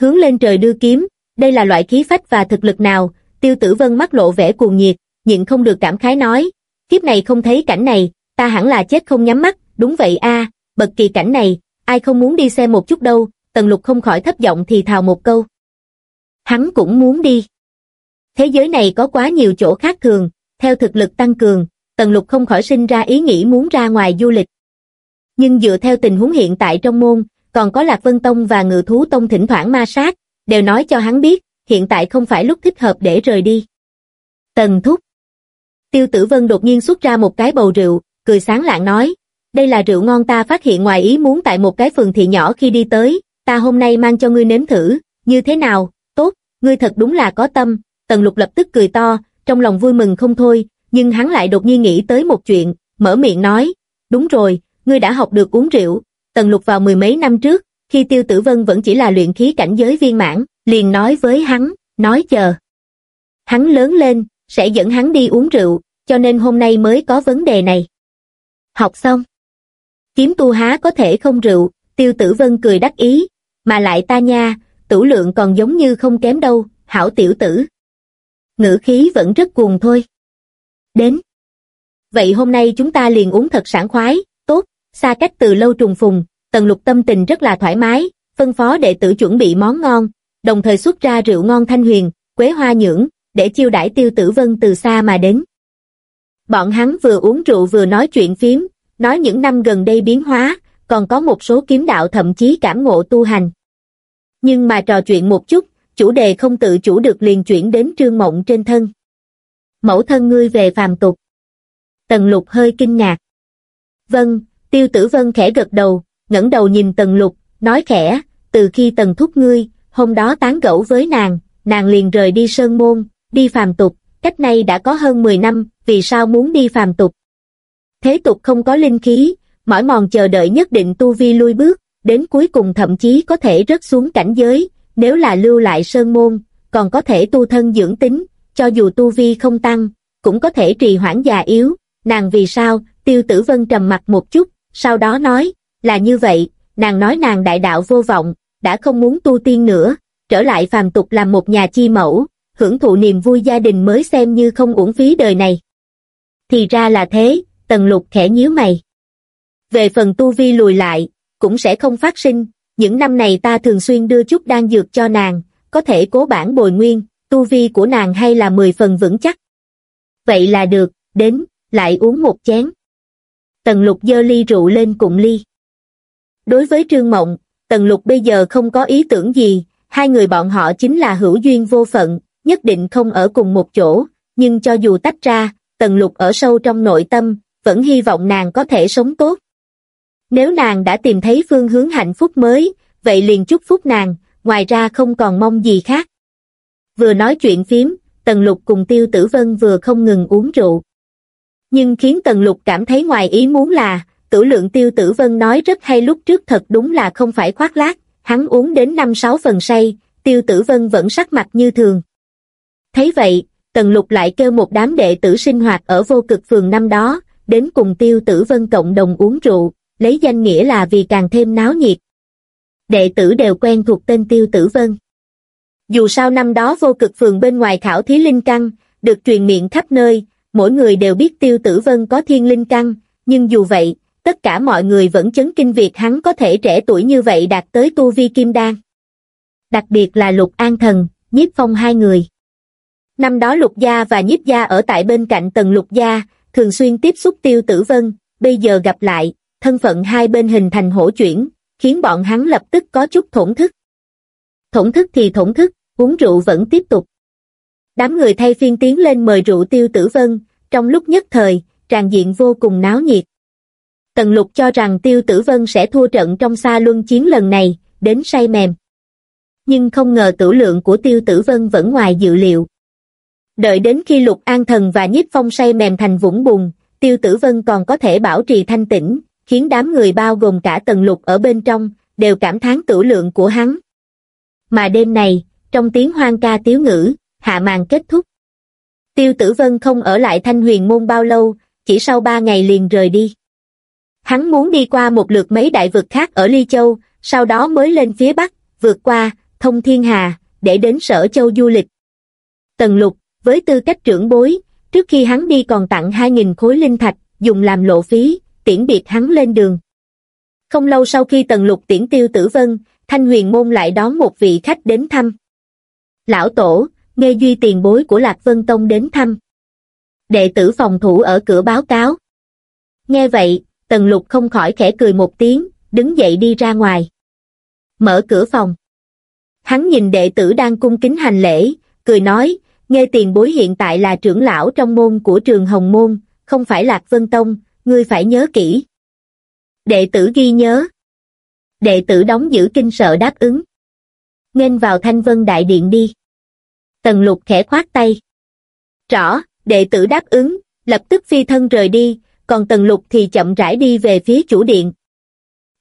Hướng lên trời đưa kiếm, đây là loại khí phách và thực lực nào, tiêu tử vân mắt lộ vẻ cuồng nhiệt, nhịn không được cảm khái nói, kiếp này không thấy cảnh này, ta hẳn là chết không nhắm mắt, đúng vậy a, bậc kỳ cảnh này, ai không muốn đi xem một chút đâu, tần lục không khỏi thấp giọng thì thào một câu. Hắn cũng muốn đi. Thế giới này có quá nhiều chỗ khác thường, theo thực lực tăng cường, tần lục không khỏi sinh ra ý nghĩ muốn ra ngoài du lịch. Nhưng dựa theo tình huống hiện tại trong môn, còn có Lạc Vân Tông và Ngự Thú Tông thỉnh thoảng ma sát, đều nói cho hắn biết, hiện tại không phải lúc thích hợp để rời đi. Tần thúc. Tiêu Tử Vân đột nhiên xuất ra một cái bầu rượu, cười sáng lạng nói, đây là rượu ngon ta phát hiện ngoài ý muốn tại một cái phường thị nhỏ khi đi tới, ta hôm nay mang cho ngươi nếm thử, như thế nào, tốt, ngươi thật đúng là có tâm, Tần Lục lập tức cười to, trong lòng vui mừng không thôi, nhưng hắn lại đột nhiên nghĩ tới một chuyện, mở miệng nói, đúng rồi, ngươi đã học được uống rượu, Tần Lục vào mười mấy năm trước, khi Tiêu Tử Vân vẫn chỉ là luyện khí cảnh giới viên mãn, liền nói với hắn, nói chờ. Hắn lớn lên, sẽ dẫn hắn đi uống rượu, cho nên hôm nay mới có vấn đề này. Học xong. Kiếm tu há có thể không rượu, Tiêu Tử Vân cười đắc ý, mà lại ta nha, tửu lượng còn giống như không kém đâu, hảo tiểu tử. Ngữ khí vẫn rất cuồng thôi. Đến. Vậy hôm nay chúng ta liền uống thật sảng khoái, tốt, xa cách từ lâu trùng phùng, Tần Lục tâm tình rất là thoải mái, phân phó đệ tử chuẩn bị món ngon, đồng thời xuất ra rượu ngon thanh huyền, quế hoa nhưỡng, để chiêu đãi tiêu tử vân từ xa mà đến. Bọn hắn vừa uống rượu vừa nói chuyện phím, nói những năm gần đây biến hóa, còn có một số kiếm đạo thậm chí cảm ngộ tu hành. Nhưng mà trò chuyện một chút, chủ đề không tự chủ được liền chuyển đến trương mộng trên thân. Mẫu thân ngươi về phàm tục. Tần lục hơi kinh ngạc. Vâng, tiêu tử vân khẽ gật đầu, ngẩng đầu nhìn tần lục, nói khẽ, từ khi tần thúc ngươi, hôm đó tán gẫu với nàng, nàng liền rời đi sơn môn, đi phàm tục, cách nay đã có hơn 10 năm, vì sao muốn đi phàm tục? Thế tục không có linh khí, mỏi mòn chờ đợi nhất định tu vi lui bước, đến cuối cùng thậm chí có thể rớt xuống cảnh giới, nếu là lưu lại sơn môn, còn có thể tu thân dưỡng tính, cho dù tu vi không tăng, cũng có thể trì hoãn già yếu, nàng vì sao, tiêu tử vân trầm mặt một chút, sau đó nói, là như vậy, nàng nói nàng đại đạo vô vọng, đã không muốn tu tiên nữa, trở lại phàm tục làm một nhà chi mẫu, hưởng thụ niềm vui gia đình mới xem như không uổng phí đời này. Thì ra là thế, tần lục khẽ nhíu mày. Về phần tu vi lùi lại, cũng sẽ không phát sinh, những năm này ta thường xuyên đưa chút đan dược cho nàng, có thể cố bản bồi nguyên, tu vi của nàng hay là 10 phần vững chắc. Vậy là được, đến, lại uống một chén. Tần lục dơ ly rượu lên cùng ly. Đối với Trương Mộng, Tần Lục bây giờ không có ý tưởng gì, hai người bọn họ chính là hữu duyên vô phận, nhất định không ở cùng một chỗ, nhưng cho dù tách ra, Tần Lục ở sâu trong nội tâm, vẫn hy vọng nàng có thể sống tốt. Nếu nàng đã tìm thấy phương hướng hạnh phúc mới, vậy liền chúc phúc nàng, ngoài ra không còn mong gì khác. Vừa nói chuyện phím, Tần Lục cùng Tiêu Tử Vân vừa không ngừng uống rượu. Nhưng khiến Tần Lục cảm thấy ngoài ý muốn là, Tử lượng tiêu tử vân nói rất hay lúc trước thật đúng là không phải khoác lác, hắn uống đến năm sáu phần say, tiêu tử vân vẫn sắc mặt như thường. Thấy vậy, Tần Lục lại kêu một đám đệ tử sinh hoạt ở vô cực phường năm đó, đến cùng tiêu tử vân cộng đồng uống rượu, lấy danh nghĩa là vì càng thêm náo nhiệt. Đệ tử đều quen thuộc tên tiêu tử vân. Dù sao năm đó vô cực phường bên ngoài khảo thí linh căn, được truyền miệng khắp nơi, mỗi người đều biết tiêu tử vân có thiên linh căn, nhưng dù vậy, tất cả mọi người vẫn chấn kinh việc hắn có thể trẻ tuổi như vậy đạt tới tu vi kim đan. Đặc biệt là Lục An Thần, nhiếp phong hai người. Năm đó lục gia và nhiếp gia ở tại bên cạnh tầng lục gia, thường xuyên tiếp xúc tiêu tử vân, bây giờ gặp lại, thân phận hai bên hình thành hỗn chuyển, khiến bọn hắn lập tức có chút thổn thức. Thổn thức thì thổn thức, uống rượu vẫn tiếp tục. Đám người thay phiên tiến lên mời rượu tiêu tử vân, trong lúc nhất thời, tràn diện vô cùng náo nhiệt. Tần lục cho rằng tiêu tử vân sẽ thua trận trong xa luân chiến lần này, đến say mềm. Nhưng không ngờ tử lượng của tiêu tử vân vẫn ngoài dự liệu. Đợi đến khi lục an thần và nhiếp phong say mềm thành vũng bùn, tiêu tử vân còn có thể bảo trì thanh tĩnh, khiến đám người bao gồm cả tần lục ở bên trong, đều cảm thán tử lượng của hắn. Mà đêm này, trong tiếng hoang ca tiếu ngữ, hạ màn kết thúc. Tiêu tử vân không ở lại thanh huyền môn bao lâu, chỉ sau ba ngày liền rời đi. Hắn muốn đi qua một lượt mấy đại vực khác ở Ly Châu, sau đó mới lên phía Bắc, vượt qua, thông thiên hà, để đến sở châu du lịch. Tần lục, với tư cách trưởng bối, trước khi hắn đi còn tặng 2.000 khối linh thạch, dùng làm lộ phí, tiễn biệt hắn lên đường. Không lâu sau khi tần lục tiễn tiêu tử vân, thanh huyền môn lại đón một vị khách đến thăm. Lão Tổ, nghe duy tiền bối của Lạc Vân Tông đến thăm. Đệ tử phòng thủ ở cửa báo cáo. Nghe vậy, tần lục không khỏi khẽ cười một tiếng, đứng dậy đi ra ngoài. Mở cửa phòng. Hắn nhìn đệ tử đang cung kính hành lễ, cười nói, nghe tiền bối hiện tại là trưởng lão trong môn của trường Hồng Môn, không phải Lạc Vân Tông, ngươi phải nhớ kỹ. Đệ tử ghi nhớ. Đệ tử đóng giữ kinh sợ đáp ứng. nên vào thanh vân đại điện đi. Tần lục khẽ khoát tay. Rõ, đệ tử đáp ứng, lập tức phi thân rời đi, còn tần lục thì chậm rãi đi về phía chủ điện.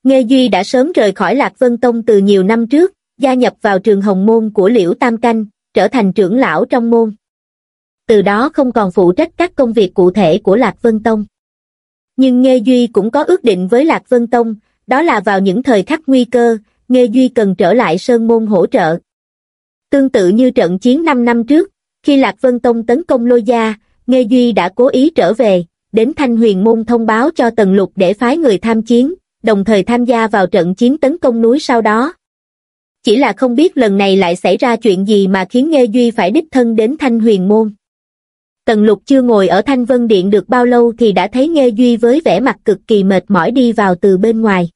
nghe Duy đã sớm rời khỏi Lạc Vân Tông từ nhiều năm trước, gia nhập vào trường hồng môn của Liễu Tam Canh, trở thành trưởng lão trong môn. Từ đó không còn phụ trách các công việc cụ thể của Lạc Vân Tông. Nhưng Nghê Duy cũng có ước định với Lạc Vân Tông, đó là vào những thời khắc nguy cơ, Nghê Duy cần trở lại Sơn Môn hỗ trợ. Tương tự như trận chiến 5 năm trước, khi Lạc Vân Tông tấn công Lôi Gia, Nghê Duy đã cố ý trở về, đến Thanh Huyền Môn thông báo cho Tần Lục để phái người tham chiến, đồng thời tham gia vào trận chiến tấn công núi sau đó. Chỉ là không biết lần này lại xảy ra chuyện gì mà khiến Nghê Duy phải đích thân đến Thanh Huyền Môn. Tần lục chưa ngồi ở Thanh Vân Điện được bao lâu thì đã thấy Nghê Duy với vẻ mặt cực kỳ mệt mỏi đi vào từ bên ngoài.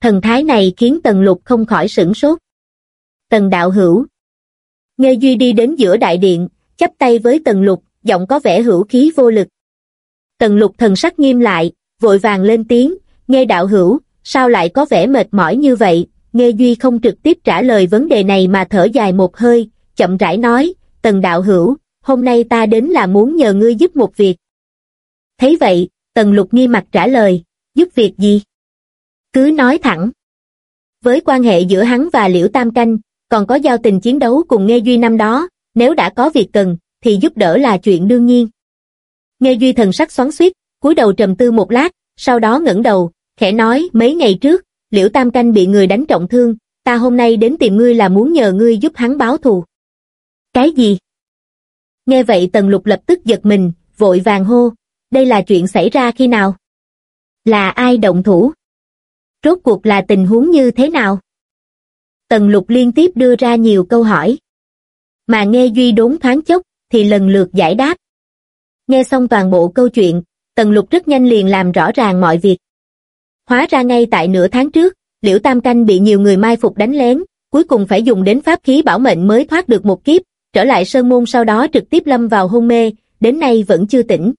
Thần thái này khiến Tần lục không khỏi sửng sốt. Tần đạo hữu. Nghê Duy đi đến giữa đại điện, chắp tay với Tần lục, giọng có vẻ hữu khí vô lực. Tần lục thần sắc nghiêm lại, vội vàng lên tiếng, nghe đạo hữu, sao lại có vẻ mệt mỏi như vậy, Nghe Duy không trực tiếp trả lời vấn đề này mà thở dài một hơi, chậm rãi nói, Tần đạo hữu, hôm nay ta đến là muốn nhờ ngươi giúp một việc. Thấy vậy, Tần Lục nghi mặt trả lời, giúp việc gì? Cứ nói thẳng. Với quan hệ giữa hắn và Liễu Tam Canh, còn có giao tình chiến đấu cùng Nghe Duy năm đó, nếu đã có việc cần, thì giúp đỡ là chuyện đương nhiên. Nghe Duy thần sắc xoắn xuýt, cúi đầu trầm tư một lát, sau đó ngẩng đầu, khẽ nói mấy ngày trước, Liễu Tam Canh bị người đánh trọng thương, ta hôm nay đến tìm ngươi là muốn nhờ ngươi giúp hắn báo thù. Cái gì? Nghe vậy Tần Lục lập tức giật mình, vội vàng hô, đây là chuyện xảy ra khi nào? Là ai động thủ? Rốt cuộc là tình huống như thế nào? Tần Lục liên tiếp đưa ra nhiều câu hỏi. Mà nghe Duy đốn thoáng chốc, thì lần lượt giải đáp. Nghe xong toàn bộ câu chuyện, Tần Lục rất nhanh liền làm rõ ràng mọi việc. Hóa ra ngay tại nửa tháng trước, Liễu Tam Canh bị nhiều người mai phục đánh lén, cuối cùng phải dùng đến pháp khí bảo mệnh mới thoát được một kiếp, trở lại Sơn Môn sau đó trực tiếp lâm vào hôn mê, đến nay vẫn chưa tỉnh.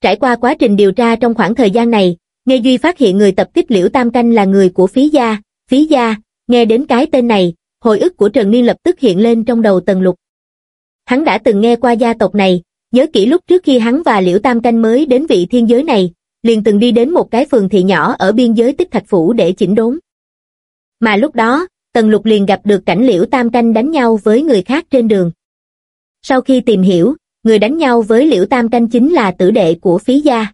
Trải qua quá trình điều tra trong khoảng thời gian này, Nghe Duy phát hiện người tập kích Liễu Tam Canh là người của phí gia, phí gia, nghe đến cái tên này, hồi ức của Trần Niên lập tức hiện lên trong đầu Tần Lục. Hắn đã từng nghe qua gia tộc này, nhớ kỹ lúc trước khi hắn và Liễu Tam Canh mới đến vị thiên giới này, liền từng đi đến một cái phường thị nhỏ ở biên giới tích thạch phủ để chỉnh đốn. Mà lúc đó, Tần Lục liền gặp được cảnh liễu tam canh đánh nhau với người khác trên đường. Sau khi tìm hiểu, người đánh nhau với liễu tam canh chính là tử đệ của phí gia.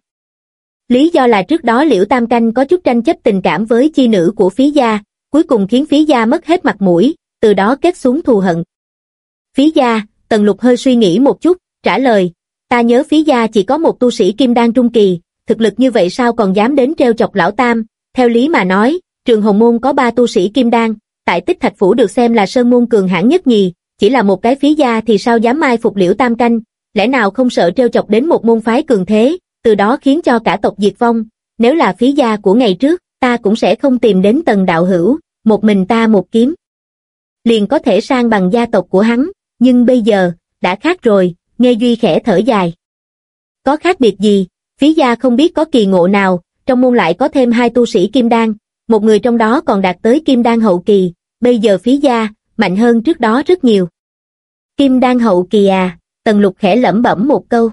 Lý do là trước đó liễu tam canh có chút tranh chấp tình cảm với chi nữ của phí gia, cuối cùng khiến phí gia mất hết mặt mũi, từ đó kết xuống thù hận. Phí gia, Tần Lục hơi suy nghĩ một chút, trả lời, ta nhớ phí gia chỉ có một tu sĩ kim đan trung kỳ, thực lực như vậy sao còn dám đến treo chọc lão tam, theo lý mà nói, trường hồng môn có ba tu sĩ kim đan, tại tích thạch phủ được xem là sơn môn cường hãn nhất nhì, chỉ là một cái phí gia thì sao dám mai phục liễu tam canh, lẽ nào không sợ treo chọc đến một môn phái cường thế, từ đó khiến cho cả tộc diệt vong, nếu là phí gia của ngày trước, ta cũng sẽ không tìm đến tần đạo hữu, một mình ta một kiếm. Liền có thể sang bằng gia tộc của hắn, nhưng bây giờ, đã khác rồi, nghe Duy khẽ thở dài. Có khác biệt gì, phí gia không biết có kỳ ngộ nào, trong môn lại có thêm hai tu sĩ kim đan, một người trong đó còn đạt tới kim đan hậu kỳ, bây giờ phí gia, mạnh hơn trước đó rất nhiều. Kim đan hậu kỳ à, tần lục khẽ lẩm bẩm một câu.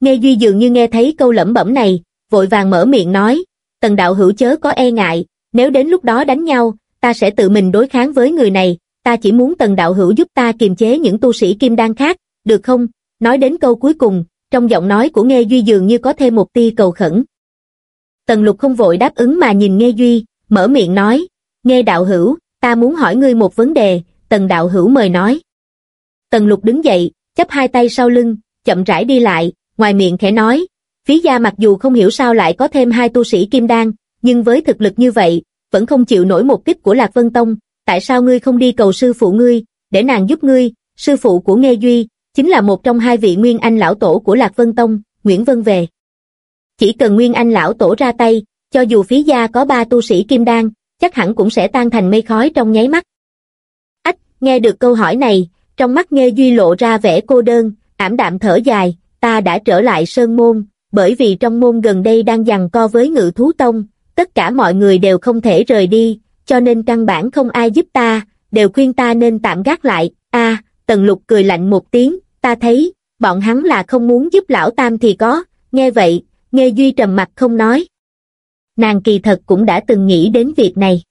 Nghe Duy dường như nghe thấy câu lẩm bẩm này, vội vàng mở miệng nói, tần đạo hữu chớ có e ngại, nếu đến lúc đó đánh nhau, ta sẽ tự mình đối kháng với người này, ta chỉ muốn tần đạo hữu giúp ta kiềm chế những tu sĩ kim đan khác, được không? Nói đến câu cuối cùng, trong giọng nói của Nghe Duy dường như có thêm một tia cầu khẩn. Tần lục không vội đáp ứng mà nhìn Nghe Duy, mở miệng nói, Nghe đạo hữu, ta muốn hỏi ngươi một vấn đề, tần đạo hữu mời nói. Tần lục đứng dậy, chấp hai tay sau lưng, chậm rãi đi lại, ngoài miệng khẽ nói, phí gia mặc dù không hiểu sao lại có thêm hai tu sĩ kim đan, nhưng với thực lực như vậy, vẫn không chịu nổi một kích của Lạc Vân Tông, tại sao ngươi không đi cầu sư phụ ngươi, để nàng giúp ngươi, sư phụ của Nghe Duy, chính là một trong hai vị Nguyên Anh lão tổ của Lạc Vân Tông, Nguyễn Vân về. Chỉ cần Nguyên Anh lão tổ ra tay, cho dù phí gia có ba tu sĩ kim đan, chắc hẳn cũng sẽ tan thành mây khói trong nháy mắt. Ách, nghe được câu hỏi này, trong mắt Nghe Duy lộ ra vẻ cô đơn, ảm đạm thở dài, ta đã trở lại Sơn Môn, bởi vì trong môn gần đây đang giằng co với ngự thú tông, tất cả mọi người đều không thể rời đi, cho nên căn bản không ai giúp ta, đều khuyên ta nên tạm gác lại, a Tần Lục cười lạnh một tiếng, ta thấy, bọn hắn là không muốn giúp lão tam thì có, nghe vậy, nghe Duy trầm mặt không nói. Nàng kỳ thật cũng đã từng nghĩ đến việc này.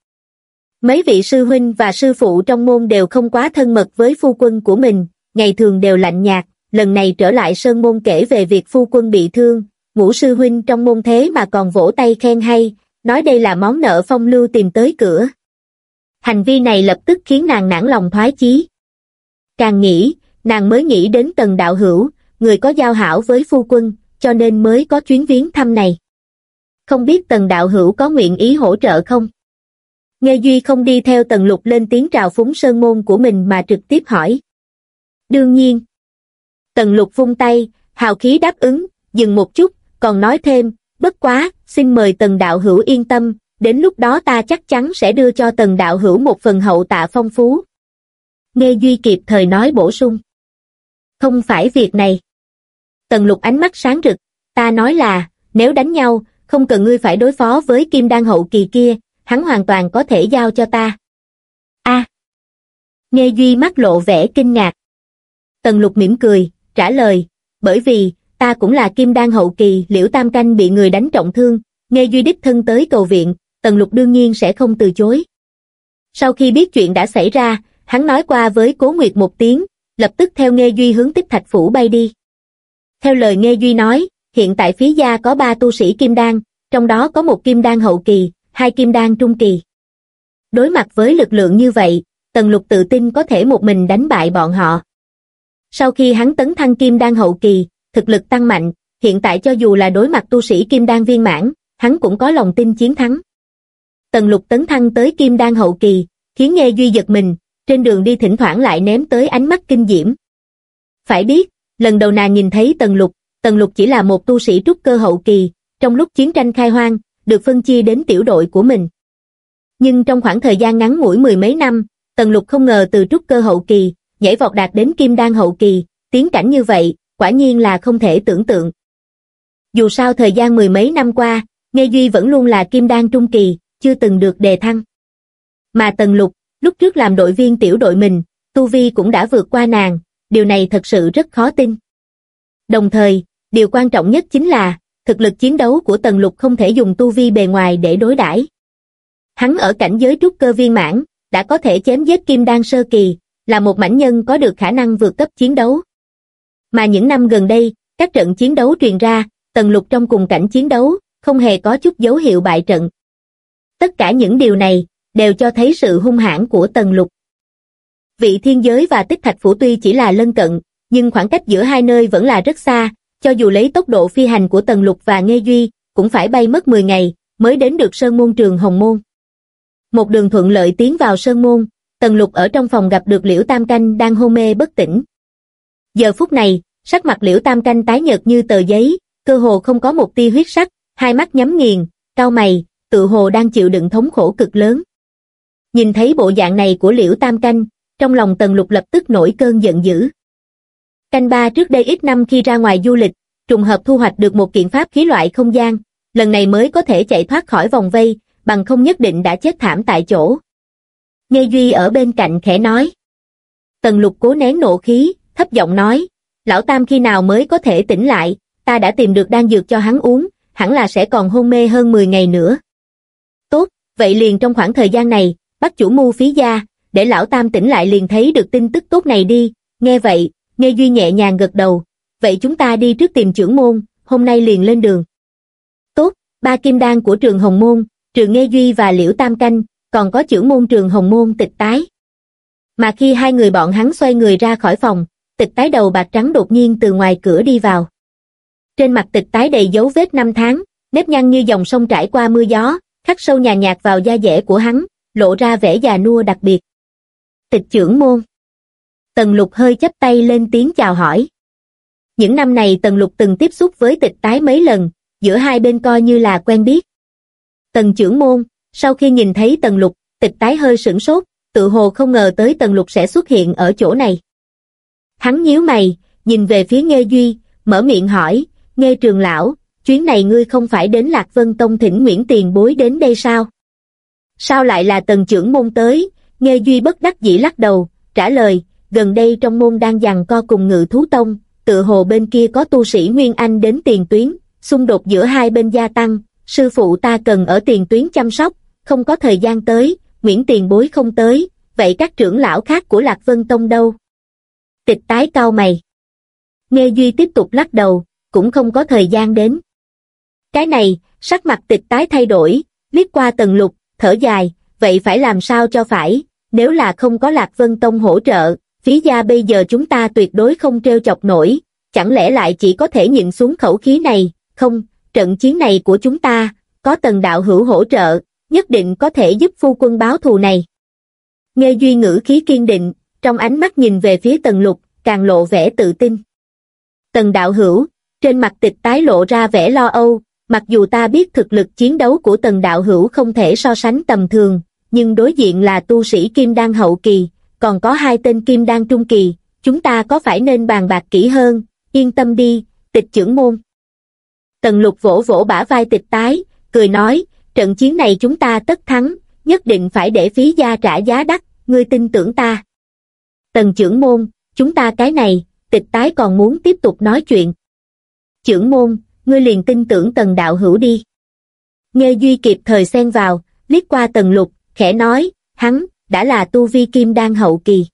Mấy vị sư huynh và sư phụ trong môn đều không quá thân mật với phu quân của mình, ngày thường đều lạnh nhạt, lần này trở lại sơn môn kể về việc phu quân bị thương, ngũ sư huynh trong môn thế mà còn vỗ tay khen hay, nói đây là món nợ phong lưu tìm tới cửa. Hành vi này lập tức khiến nàng nản lòng thoái chí. Càng nghĩ, nàng mới nghĩ đến tần đạo hữu, người có giao hảo với phu quân, cho nên mới có chuyến viếng thăm này. Không biết tần đạo hữu có nguyện ý hỗ trợ không? Nghe Duy không đi theo tần lục lên tiếng trào phúng sơn môn của mình mà trực tiếp hỏi. Đương nhiên. Tần lục vung tay, hào khí đáp ứng, dừng một chút, còn nói thêm, bất quá, xin mời tần đạo hữu yên tâm, đến lúc đó ta chắc chắn sẽ đưa cho tần đạo hữu một phần hậu tạ phong phú. Nghe Duy kịp thời nói bổ sung. Không phải việc này. Tần lục ánh mắt sáng rực, ta nói là, nếu đánh nhau, không cần ngươi phải đối phó với kim đan hậu kỳ kia, hắn hoàn toàn có thể giao cho ta. a à. Nghe Duy mắt lộ vẻ kinh ngạc. Tần lục mỉm cười, trả lời, bởi vì, ta cũng là kim đan hậu kỳ, liễu tam canh bị người đánh trọng thương, nghe Duy đích thân tới cầu viện, tần lục đương nhiên sẽ không từ chối. Sau khi biết chuyện đã xảy ra, hắn nói qua với Cố Nguyệt một tiếng, lập tức theo Nghe Duy hướng tích thạch phủ bay đi. Theo lời Nghe Duy nói, hiện tại phía gia có ba tu sĩ kim đan, trong đó có một kim đan hậu kỳ, hai kim đan trung kỳ. Đối mặt với lực lượng như vậy, Tần Lục tự tin có thể một mình đánh bại bọn họ. Sau khi hắn tấn thăng kim đan hậu kỳ, thực lực tăng mạnh, hiện tại cho dù là đối mặt tu sĩ kim đan viên mãn, hắn cũng có lòng tin chiến thắng. Tần Lục tấn thăng tới kim đan hậu kỳ, khiến Nghe Duy giật mình, trên đường đi thỉnh thoảng lại ném tới ánh mắt kinh diễm. Phải biết, lần đầu nàng nhìn thấy Tần Lục, Tần Lục chỉ là một tu sĩ trúc cơ hậu kỳ, trong lúc chiến tranh khai hoang, được phân chia đến tiểu đội của mình. Nhưng trong khoảng thời gian ngắn ngủi mười mấy năm, Tần Lục không ngờ từ trúc cơ hậu kỳ, nhảy vọt đạt đến kim đan hậu kỳ, tiến cảnh như vậy, quả nhiên là không thể tưởng tượng. Dù sao thời gian mười mấy năm qua, Nghe Duy vẫn luôn là kim đan trung kỳ, chưa từng được đề thăng. Mà Tần Lục, lúc trước làm đội viên tiểu đội mình, Tu Vi cũng đã vượt qua nàng, điều này thật sự rất khó tin. Đồng thời, điều quan trọng nhất chính là, thực lực chiến đấu của Tần Lục không thể dùng Tu Vi bề ngoài để đối đãi. Hắn ở cảnh giới trúc cơ viên mãn, đã có thể chém giết kim đan sơ kỳ, là một mảnh nhân có được khả năng vượt cấp chiến đấu. Mà những năm gần đây, các trận chiến đấu truyền ra, Tần Lục trong cùng cảnh chiến đấu, không hề có chút dấu hiệu bại trận. Tất cả những điều này, đều cho thấy sự hung hãn của Tần Lục. Vị thiên giới và tích thạch phủ tuy chỉ là lân cận, nhưng khoảng cách giữa hai nơi vẫn là rất xa, cho dù lấy tốc độ phi hành của Tần Lục và Nghê Duy, cũng phải bay mất 10 ngày, mới đến được Sơn Môn trường Hồng Môn. Một đường thuận lợi tiến vào Sơn Môn, Tần Lục ở trong phòng gặp được Liễu Tam Canh đang hôn mê bất tỉnh. Giờ phút này, sắc mặt Liễu Tam Canh tái nhợt như tờ giấy, cơ hồ không có một tia huyết sắc, hai mắt nhắm nghiền, cao mày, tự hồ đang chịu đựng thống khổ cực lớn. Nhìn thấy bộ dạng này của Liễu Tam Canh, trong lòng Tần Lục lập tức nổi cơn giận dữ. Canh ba trước đây ít năm khi ra ngoài du lịch, trùng hợp thu hoạch được một kiện pháp khí loại không gian, lần này mới có thể chạy thoát khỏi vòng vây, bằng không nhất định đã chết thảm tại chỗ. Nghe Duy ở bên cạnh khẽ nói. Tần lục cố nén nộ khí, thấp giọng nói, lão tam khi nào mới có thể tỉnh lại, ta đã tìm được đan dược cho hắn uống, hẳn là sẽ còn hôn mê hơn 10 ngày nữa. Tốt, vậy liền trong khoảng thời gian này, bắt chủ mưu phí gia, để lão tam tỉnh lại liền thấy được tin tức tốt này đi, nghe vậy, nghe Duy nhẹ nhàng gật đầu, vậy chúng ta đi trước tìm trưởng môn, hôm nay liền lên đường. Tốt, ba kim đan của trường Hồng Môn, trường Nghe Duy và Liễu Tam Canh, còn có trưởng môn trường Hồng Môn tịch tái. Mà khi hai người bọn hắn xoay người ra khỏi phòng, tịch tái đầu bạc trắng đột nhiên từ ngoài cửa đi vào. Trên mặt tịch tái đầy dấu vết năm tháng, nếp nhăn như dòng sông trải qua mưa gió, khắc sâu nhà nhạt vào da dẻ của hắn, lộ ra vẻ già nua đặc biệt. Tịch trưởng môn. Tần lục hơi chấp tay lên tiếng chào hỏi. Những năm này Tần lục từng tiếp xúc với tịch tái mấy lần, giữa hai bên coi như là quen biết. Tần trưởng môn, sau khi nhìn thấy Tần lục, tịch tái hơi sửng sốt, tự hồ không ngờ tới Tần lục sẽ xuất hiện ở chỗ này. Hắn nhíu mày, nhìn về phía Nghê Duy, mở miệng hỏi, Nghê trường lão, chuyến này ngươi không phải đến Lạc Vân Tông thỉnh Nguyễn Tiền Bối đến đây sao? Sao lại là tần trưởng môn tới? nghe Duy bất đắc dĩ lắc đầu, trả lời, gần đây trong môn đang giằng co cùng ngự thú tông, tự hồ bên kia có tu sĩ Nguyên Anh đến tiền tuyến, xung đột giữa hai bên gia tăng, sư phụ ta cần ở tiền tuyến chăm sóc, không có thời gian tới, Nguyễn Tiền Bối không tới, vậy các trưởng lão khác của Lạc Vân Tông đâu? Tịch tái cao mày. Nghe Duy tiếp tục lắc đầu, cũng không có thời gian đến. Cái này, sắc mặt tịch tái thay đổi, liếc qua tầng lục, thở dài, vậy phải làm sao cho phải, nếu là không có Lạc Vân Tông hỗ trợ, phí gia bây giờ chúng ta tuyệt đối không treo chọc nổi, chẳng lẽ lại chỉ có thể nhịn xuống khẩu khí này, không, trận chiến này của chúng ta, có tần đạo hữu hỗ trợ, nhất định có thể giúp phu quân báo thù này. Nghe Duy ngữ khí kiên định, trong ánh mắt nhìn về phía tần lục, càng lộ vẻ tự tin. Tần đạo hữu, trên mặt tịch tái lộ ra vẻ lo âu, mặc dù ta biết thực lực chiến đấu của tần đạo hữu không thể so sánh tầm thường, nhưng đối diện là tu sĩ kim đan hậu kỳ, còn có hai tên kim đan trung kỳ, chúng ta có phải nên bàn bạc kỹ hơn, yên tâm đi, tịch trưởng môn. Tần lục vỗ vỗ bả vai tịch tái, cười nói, trận chiến này chúng ta tất thắng, nhất định phải để phí gia trả giá đắt, ngươi tin tưởng ta. Tần trưởng môn, chúng ta cái này, tịch tái còn muốn tiếp tục nói chuyện. Trưởng môn, ngươi liền tin tưởng tần đạo hữu đi. Nghe Duy kịp thời xen vào, liếc qua tần lục, khẽ nói, hắn, đã là tu vi kim đan hậu kỳ.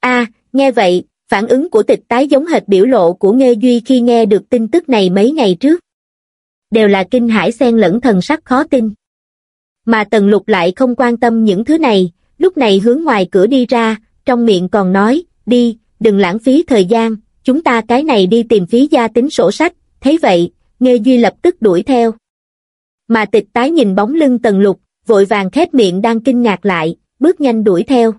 a nghe vậy, phản ứng của tịch tái giống hệt biểu lộ của nghe Duy khi nghe được tin tức này mấy ngày trước. Đều là kinh hải xen lẫn thần sắc khó tin. Mà tần lục lại không quan tâm những thứ này, lúc này hướng ngoài cửa đi ra, trong miệng còn nói, đi, đừng lãng phí thời gian, chúng ta cái này đi tìm phí gia tính sổ sách, thấy vậy, Nghê Duy lập tức đuổi theo. Mà tịch tái nhìn bóng lưng tần lục, vội vàng khép miệng đang kinh ngạc lại, bước nhanh đuổi theo.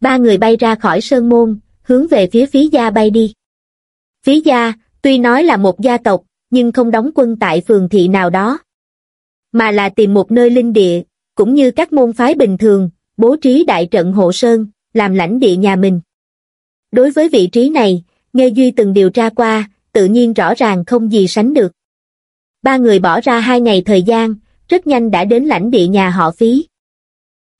Ba người bay ra khỏi sơn môn, hướng về phía phí gia bay đi. Phí gia, tuy nói là một gia tộc, nhưng không đóng quân tại phường thị nào đó. Mà là tìm một nơi linh địa, cũng như các môn phái bình thường, bố trí đại trận hộ sơn, làm lãnh địa nhà mình. Đối với vị trí này, Nghe Duy từng điều tra qua, tự nhiên rõ ràng không gì sánh được. Ba người bỏ ra hai ngày thời gian, rất nhanh đã đến lãnh địa nhà họ phí.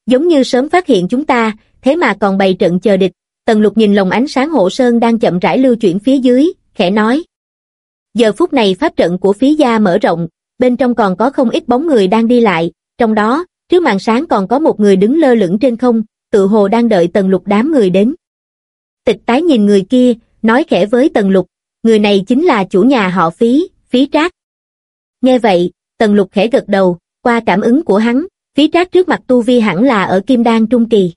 Giống như sớm phát hiện chúng ta, thế mà còn bày trận chờ địch, Tần Lục nhìn lồng ánh sáng hộ sơn đang chậm rãi lưu chuyển phía dưới, khẽ nói. Giờ phút này pháp trận của phí gia mở rộng, bên trong còn có không ít bóng người đang đi lại, trong đó, trước màn sáng còn có một người đứng lơ lửng trên không, tự hồ đang đợi Tần Lục đám người đến. Tịch tái nhìn người kia, nói khẽ với Tần Lục, người này chính là chủ nhà họ phí, phí trác. Nghe vậy, Tần Lục khẽ gật đầu, qua cảm ứng của hắn, phí trác trước mặt tu vi hẳn là ở kim đan trung kỳ.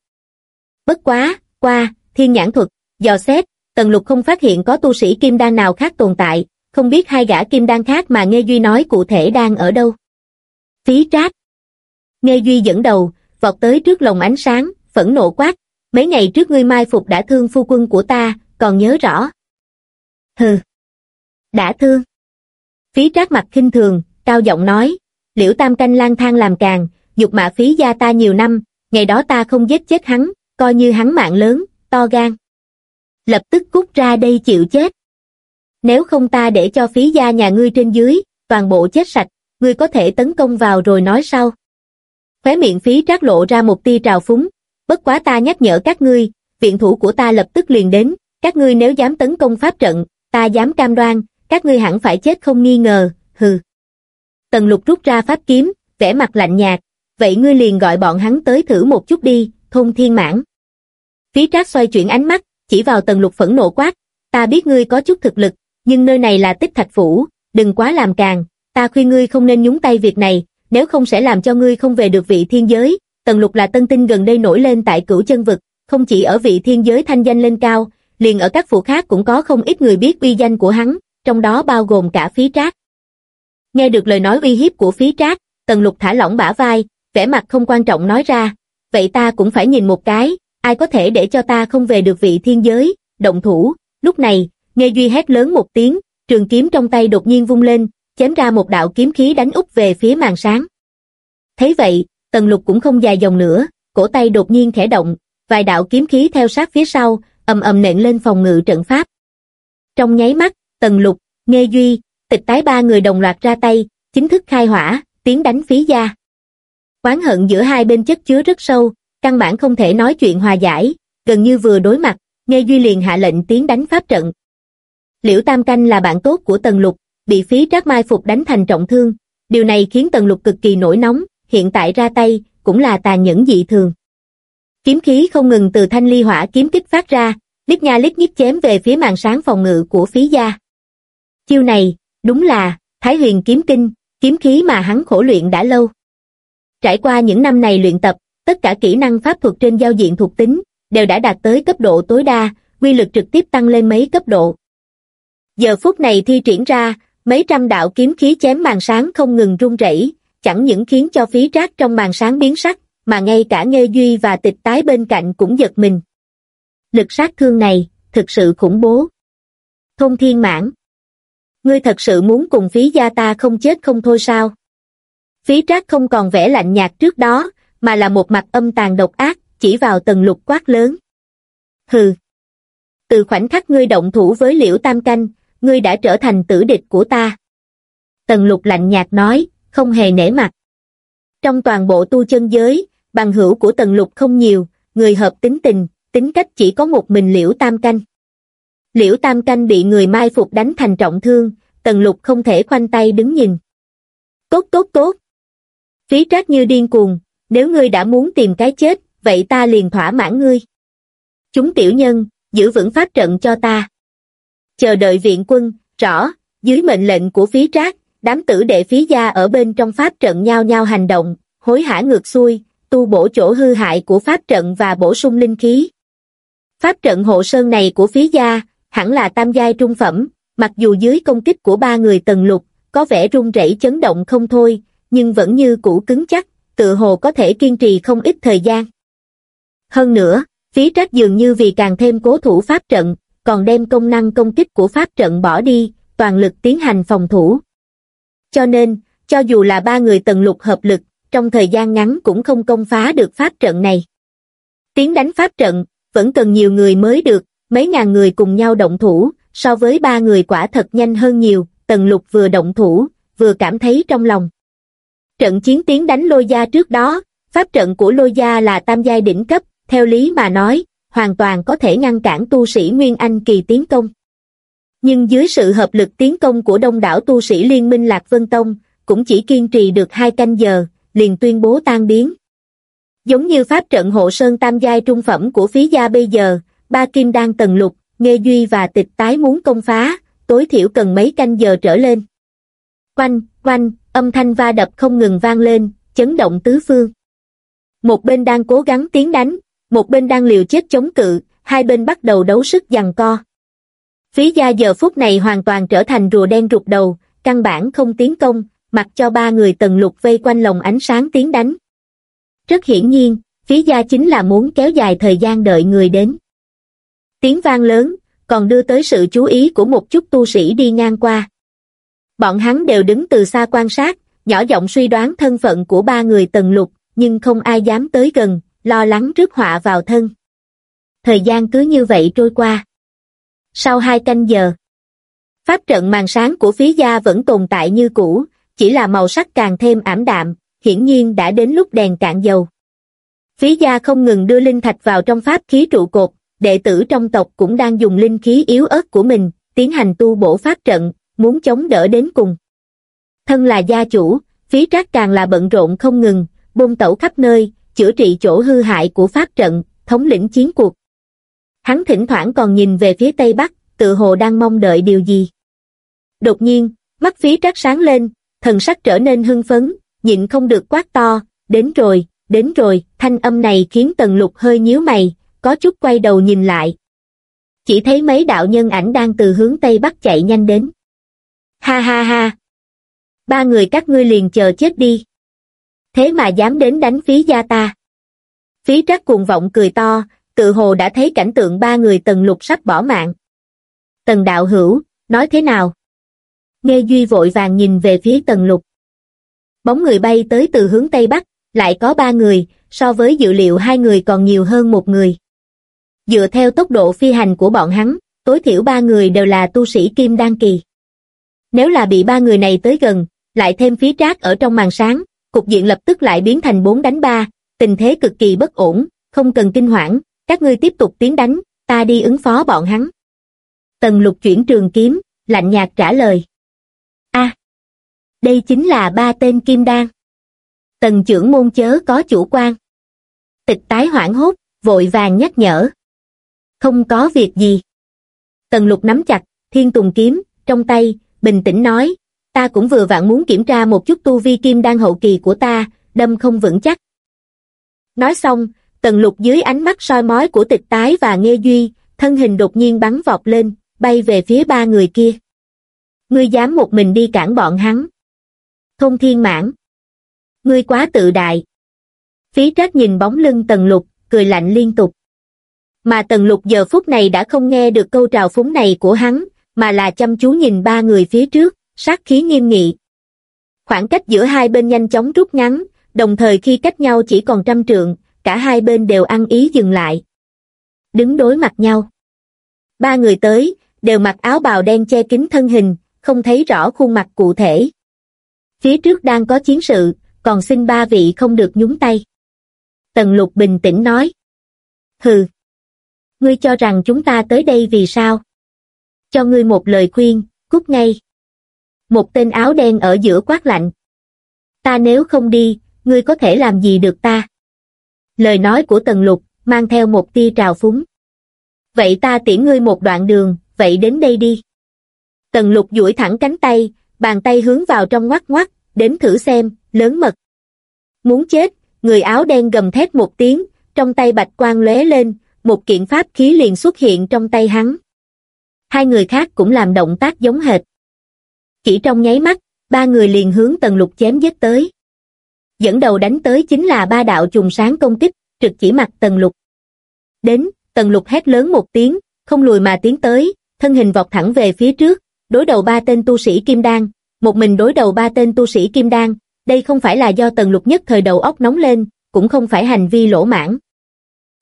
Bất quá, qua, thiên nhãn thuật, dò xét, Tần Lục không phát hiện có tu sĩ kim đan nào khác tồn tại, không biết hai gã kim đan khác mà Nghe Duy nói cụ thể đang ở đâu. Phí trác. Nghe Duy dẫn đầu, vọt tới trước lồng ánh sáng, phẫn nộ quát, mấy ngày trước ngươi mai phục đã thương phu quân của ta, còn nhớ rõ. Hừ. Đã thương. Phí trác mặt khinh thường, cao giọng nói, liễu tam canh lang thang làm càng, dục mạ phí gia ta nhiều năm, ngày đó ta không giết chết hắn, coi như hắn mạng lớn, to gan. Lập tức cút ra đây chịu chết. Nếu không ta để cho phí gia nhà ngươi trên dưới, toàn bộ chết sạch, ngươi có thể tấn công vào rồi nói sau. Khóe miệng phí trác lộ ra một tia trào phúng, bất quá ta nhắc nhở các ngươi, viện thủ của ta lập tức liền đến, các ngươi nếu dám tấn công pháp trận, ta dám cam đoan, các ngươi hẳn phải chết không nghi ngờ, hừ. Tần lục rút ra pháp kiếm, vẻ mặt lạnh nhạt, vậy ngươi liền gọi bọn hắn tới thử một chút đi, thôn thiên mãn. Phí trác xoay chuyển ánh mắt, chỉ vào tần lục phẫn nộ quát, ta biết ngươi có chút thực lực, nhưng nơi này là tích thạch phủ, đừng quá làm càng, ta khuyên ngươi không nên nhúng tay việc này, nếu không sẽ làm cho ngươi không về được vị thiên giới. Tần lục là tân tinh gần đây nổi lên tại cửu chân vực, không chỉ ở vị thiên giới thanh danh lên cao, liền ở các phủ khác cũng có không ít người biết uy danh của hắn, trong đó bao gồm cả phí trác. Nghe được lời nói uy hiếp của phí trác, tần lục thả lỏng bả vai, vẻ mặt không quan trọng nói ra, vậy ta cũng phải nhìn một cái, ai có thể để cho ta không về được vị thiên giới, động thủ, lúc này, nghe Duy hét lớn một tiếng, trường kiếm trong tay đột nhiên vung lên, chém ra một đạo kiếm khí đánh úp về phía màn sáng. Thấy vậy, tần lục cũng không dài dòng nữa, cổ tay đột nhiên khẽ động, vài đạo kiếm khí theo sát phía sau, ầm ầm nện lên phòng ngự trận pháp. Trong nháy mắt, tần lục, Nghê Duy, tịch tái ba người đồng loạt ra tay, chính thức khai hỏa, tiến đánh phí gia. Quán hận giữa hai bên chất chứa rất sâu, căn bản không thể nói chuyện hòa giải, gần như vừa đối mặt, Nghê Duy liền hạ lệnh tiến đánh pháp trận. Liễu Tam Canh là bạn tốt của Tần Lục, bị phí trác mai phục đánh thành trọng thương, điều này khiến Tần Lục cực kỳ nổi nóng, hiện tại ra tay, cũng là tàn nhẫn dị thường. Kiếm khí không ngừng từ thanh ly hỏa kiếm kích phát ra, lít nha lít nhít chém về phía màn sáng phòng ngự của phí gia. Chiêu này, đúng là, Thái huyền kiếm kinh, kiếm khí mà hắn khổ luyện đã lâu. Trải qua những năm này luyện tập, tất cả kỹ năng pháp thuật trên giao diện thuộc tính, đều đã đạt tới cấp độ tối đa, quy lực trực tiếp tăng lên mấy cấp độ. Giờ phút này thi triển ra, mấy trăm đạo kiếm khí chém màn sáng không ngừng rung rẩy, chẳng những khiến cho phí trác trong màn sáng biến sắc, mà ngay cả Nghê Duy và tịch tái bên cạnh cũng giật mình. Lực sát thương này, thực sự khủng bố. thông thiên mãn. Ngươi thật sự muốn cùng phí gia ta không chết không thôi sao? Phí trác không còn vẻ lạnh nhạt trước đó, mà là một mặt âm tàn độc ác, chỉ vào tầng lục quát lớn. Hừ. Từ khoảnh khắc ngươi động thủ với liễu tam canh, ngươi đã trở thành tử địch của ta. Tần lục lạnh nhạt nói, không hề nể mặt. Trong toàn bộ tu chân giới, bằng hữu của tần lục không nhiều, người hợp tính tình, tính cách chỉ có một mình liễu tam canh. Liễu tam canh bị người mai phục đánh thành trọng thương, tần lục không thể khoanh tay đứng nhìn. Tốt tốt tốt. Phí trác như điên cuồng, nếu ngươi đã muốn tìm cái chết, vậy ta liền thỏa mãn ngươi. Chúng tiểu nhân, giữ vững pháp trận cho ta. Chờ đợi viện quân, rõ, dưới mệnh lệnh của phí trác, đám tử đệ phí gia ở bên trong pháp trận nhau nhau hành động, hối hả ngược xuôi, tu bổ chỗ hư hại của pháp trận và bổ sung linh khí. Pháp trận hộ sơn này của phí gia, hẳn là tam giai trung phẩm, mặc dù dưới công kích của ba người tần lục, có vẻ rung rẩy chấn động không thôi, nhưng vẫn như cũ cứng chắc, tự hồ có thể kiên trì không ít thời gian. Hơn nữa, phí trách dường như vì càng thêm cố thủ pháp trận, còn đem công năng công kích của pháp trận bỏ đi, toàn lực tiến hành phòng thủ. Cho nên, cho dù là ba người tần lục hợp lực, trong thời gian ngắn cũng không công phá được pháp trận này. Tiến đánh pháp trận, vẫn cần nhiều người mới được, mấy ngàn người cùng nhau động thủ, so với ba người quả thật nhanh hơn nhiều, tần lục vừa động thủ, vừa cảm thấy trong lòng. Trận chiến tiến đánh lôi gia trước đó, pháp trận của lôi gia là tam giai đỉnh cấp, theo lý mà nói, hoàn toàn có thể ngăn cản tu sĩ Nguyên Anh kỳ tiến công. Nhưng dưới sự hợp lực tiến công của đông đảo tu sĩ Liên minh Lạc Vân Tông, cũng chỉ kiên trì được hai canh giờ, liền tuyên bố tan biến. Giống như pháp trận hộ sơn tam giai trung phẩm của phí gia bây giờ, ba kim đang tần lục, nghe duy và tịch tái muốn công phá, tối thiểu cần mấy canh giờ trở lên. Quanh, quanh, âm thanh va đập không ngừng vang lên, chấn động tứ phương. Một bên đang cố gắng tiến đánh, một bên đang liều chết chống cự, hai bên bắt đầu đấu sức giằng co. Phí gia giờ phút này hoàn toàn trở thành rùa đen rụt đầu, căn bản không tiến công, mặc cho ba người tần lục vây quanh lồng ánh sáng tiến đánh. Rất hiển nhiên, Phí gia chính là muốn kéo dài thời gian đợi người đến. Tiếng vang lớn, còn đưa tới sự chú ý của một chút tu sĩ đi ngang qua. Bọn hắn đều đứng từ xa quan sát, nhỏ giọng suy đoán thân phận của ba người tần lục, nhưng không ai dám tới gần, lo lắng rước họa vào thân. Thời gian cứ như vậy trôi qua. Sau hai canh giờ, pháp trận màn sáng của phí gia vẫn tồn tại như cũ, chỉ là màu sắc càng thêm ảm đạm, hiển nhiên đã đến lúc đèn cạn dầu. Phí gia không ngừng đưa linh thạch vào trong pháp khí trụ cột, đệ tử trong tộc cũng đang dùng linh khí yếu ớt của mình, tiến hành tu bổ pháp trận, muốn chống đỡ đến cùng. Thân là gia chủ, phí trác càng là bận rộn không ngừng, bôn tẩu khắp nơi, chữa trị chỗ hư hại của pháp trận, thống lĩnh chiến cuộc. Hắn thỉnh thoảng còn nhìn về phía tây bắc, tự hồ đang mong đợi điều gì. Đột nhiên, mắt phí trác sáng lên, thần sắc trở nên hưng phấn, nhịn không được quát to, đến rồi, đến rồi, thanh âm này khiến tần lục hơi nhíu mày, có chút quay đầu nhìn lại. Chỉ thấy mấy đạo nhân ảnh đang từ hướng Tây Bắc chạy nhanh đến. Ha ha ha! Ba người các ngươi liền chờ chết đi. Thế mà dám đến đánh phí gia ta. Phí trắc cuồng vọng cười to, tự hồ đã thấy cảnh tượng ba người tần lục sắp bỏ mạng. Tần đạo hữu, nói thế nào? Nghe Duy vội vàng nhìn về phía tần lục. Bóng người bay tới từ hướng Tây Bắc, lại có ba người, so với dự liệu hai người còn nhiều hơn một người. Dựa theo tốc độ phi hành của bọn hắn, tối thiểu ba người đều là tu sĩ Kim Đan Kỳ. Nếu là bị ba người này tới gần, lại thêm phía trác ở trong màn sáng, cục diện lập tức lại biến thành bốn đánh ba, tình thế cực kỳ bất ổn, không cần kinh hoảng, các ngươi tiếp tục tiến đánh, ta đi ứng phó bọn hắn. Tần lục chuyển trường kiếm, lạnh nhạt trả lời đây chính là ba tên kim đan. Tần trưởng môn chớ có chủ quan. Tịch tái hoảng hốt, vội vàng nhắc nhở. Không có việc gì. Tần lục nắm chặt, thiên tùng kiếm, trong tay, bình tĩnh nói, ta cũng vừa vặn muốn kiểm tra một chút tu vi kim đan hậu kỳ của ta, đâm không vững chắc. Nói xong, tần lục dưới ánh mắt soi mói của tịch tái và nghe duy, thân hình đột nhiên bắn vọt lên, bay về phía ba người kia. Ngươi dám một mình đi cản bọn hắn thông thiên mãn. Ngươi quá tự đại. Phí trác nhìn bóng lưng tần lục, cười lạnh liên tục. Mà tần lục giờ phút này đã không nghe được câu trào phúng này của hắn, mà là chăm chú nhìn ba người phía trước, sát khí nghiêm nghị. Khoảng cách giữa hai bên nhanh chóng rút ngắn, đồng thời khi cách nhau chỉ còn trăm trượng, cả hai bên đều ăn ý dừng lại. Đứng đối mặt nhau. Ba người tới, đều mặc áo bào đen che kín thân hình, không thấy rõ khuôn mặt cụ thể. Phía trước đang có chiến sự, còn xin ba vị không được nhúng tay. Tần lục bình tĩnh nói. Hừ. Ngươi cho rằng chúng ta tới đây vì sao? Cho ngươi một lời khuyên, cút ngay. Một tên áo đen ở giữa quát lạnh. Ta nếu không đi, ngươi có thể làm gì được ta? Lời nói của tần lục, mang theo một tia trào phúng. Vậy ta tiễn ngươi một đoạn đường, vậy đến đây đi. Tần lục duỗi thẳng cánh tay, bàn tay hướng vào trong ngoắt ngoắt, đến thử xem, lớn mật. Muốn chết, người áo đen gầm thét một tiếng, trong tay bạch quang lóe lên, một kiện pháp khí liền xuất hiện trong tay hắn. Hai người khác cũng làm động tác giống hệt. Chỉ trong nháy mắt, ba người liền hướng tần lục chém giết tới. Dẫn đầu đánh tới chính là ba đạo trùng sáng công kích, trực chỉ mặt tần lục. Đến, tần lục hét lớn một tiếng, không lùi mà tiến tới, thân hình vọt thẳng về phía trước, đối đầu ba tên tu sĩ kim đan, một mình đối đầu ba tên tu sĩ kim đan, đây không phải là do tần lục nhất thời đầu óc nóng lên, cũng không phải hành vi lỗ mãn,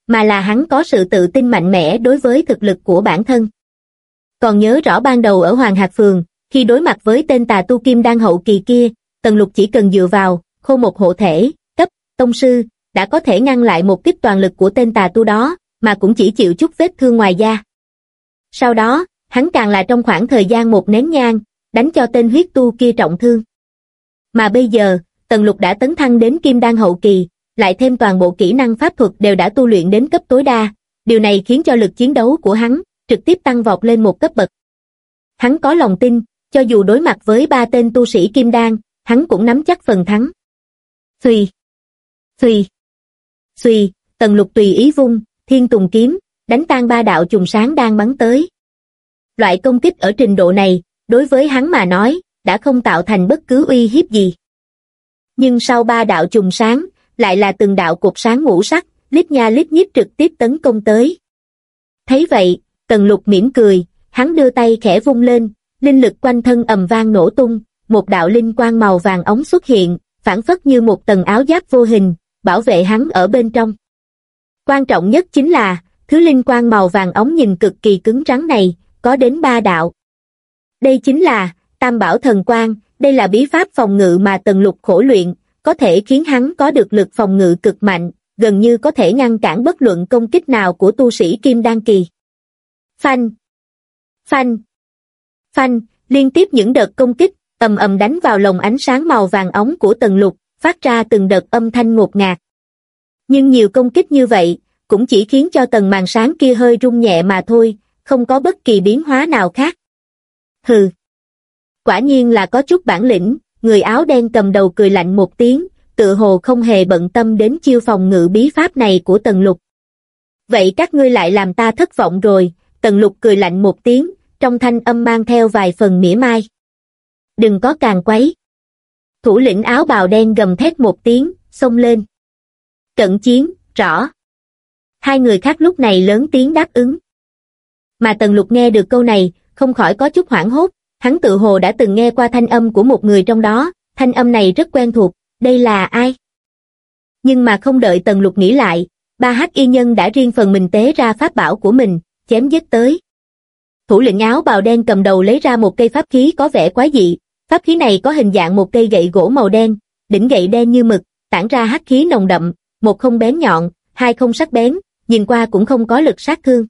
mà là hắn có sự tự tin mạnh mẽ đối với thực lực của bản thân. Còn nhớ rõ ban đầu ở Hoàng Hạc Phường, khi đối mặt với tên tà tu kim đan hậu kỳ kia, tần lục chỉ cần dựa vào, khô một hộ thể, cấp, tông sư, đã có thể ngăn lại một kích toàn lực của tên tà tu đó, mà cũng chỉ chịu chút vết thương ngoài da. Sau đó, hắn càng là trong khoảng thời gian một nén nhang, đánh cho tên huyết tu kia trọng thương. Mà bây giờ, Tần Lục đã tấn thăng đến kim đan hậu kỳ, lại thêm toàn bộ kỹ năng pháp thuật đều đã tu luyện đến cấp tối đa, điều này khiến cho lực chiến đấu của hắn trực tiếp tăng vọt lên một cấp bậc. Hắn có lòng tin, cho dù đối mặt với ba tên tu sĩ kim đan, hắn cũng nắm chắc phần thắng. Xùy, xùy, xùy, Tần Lục tùy ý vung, thiên tùng kiếm, đánh tan ba đạo trùng sáng đang bắn tới. Loại công kích ở trình độ này, đối với hắn mà nói, đã không tạo thành bất cứ uy hiếp gì. Nhưng sau ba đạo trùng sáng, lại là từng đạo cột sáng ngũ sắc, lít nha lít nhít trực tiếp tấn công tới. Thấy vậy, tần lục mỉm cười, hắn đưa tay khẽ vung lên, linh lực quanh thân ầm vang nổ tung, một đạo linh quang màu vàng ống xuất hiện, phản phất như một tầng áo giáp vô hình, bảo vệ hắn ở bên trong. Quan trọng nhất chính là, thứ linh quang màu vàng ống nhìn cực kỳ cứng rắn này, có đến ba đạo. Đây chính là, Tam Bảo Thần Quang, đây là bí pháp phòng ngự mà Tần Lục khổ luyện, có thể khiến hắn có được lực phòng ngự cực mạnh, gần như có thể ngăn cản bất luận công kích nào của tu sĩ Kim Đan Kỳ. Phanh! Phanh! Phanh! Liên tiếp những đợt công kích, ầm ầm đánh vào lồng ánh sáng màu vàng ống của Tần Lục, phát ra từng đợt âm thanh ngột ngạt. Nhưng nhiều công kích như vậy, cũng chỉ khiến cho tầng màn sáng kia hơi rung nhẹ mà thôi, không có bất kỳ biến hóa nào khác. Hừ! Quả nhiên là có chút bản lĩnh, người áo đen cầm đầu cười lạnh một tiếng, tự hồ không hề bận tâm đến chiêu phòng ngự bí pháp này của Tần Lục. Vậy các ngươi lại làm ta thất vọng rồi, Tần Lục cười lạnh một tiếng, trong thanh âm mang theo vài phần mỉa mai. Đừng có càng quấy. Thủ lĩnh áo bào đen gầm thét một tiếng, xông lên. Cận chiến, rõ. Hai người khác lúc này lớn tiếng đáp ứng. Mà Tần Lục nghe được câu này, không khỏi có chút hoảng hốt, hắn tự hồ đã từng nghe qua thanh âm của một người trong đó, thanh âm này rất quen thuộc, đây là ai? Nhưng mà không đợi Tần Lục nghĩ lại, ba hắc y nhân đã riêng phần mình tế ra pháp bảo của mình, chém giết tới. Thủ lĩnh áo bào đen cầm đầu lấy ra một cây pháp khí có vẻ quái dị, pháp khí này có hình dạng một cây gậy gỗ màu đen, đỉnh gậy đen như mực, tản ra hắc khí nồng đậm, một không bén nhọn, hai không sắc bén, nhìn qua cũng không có lực sát thương.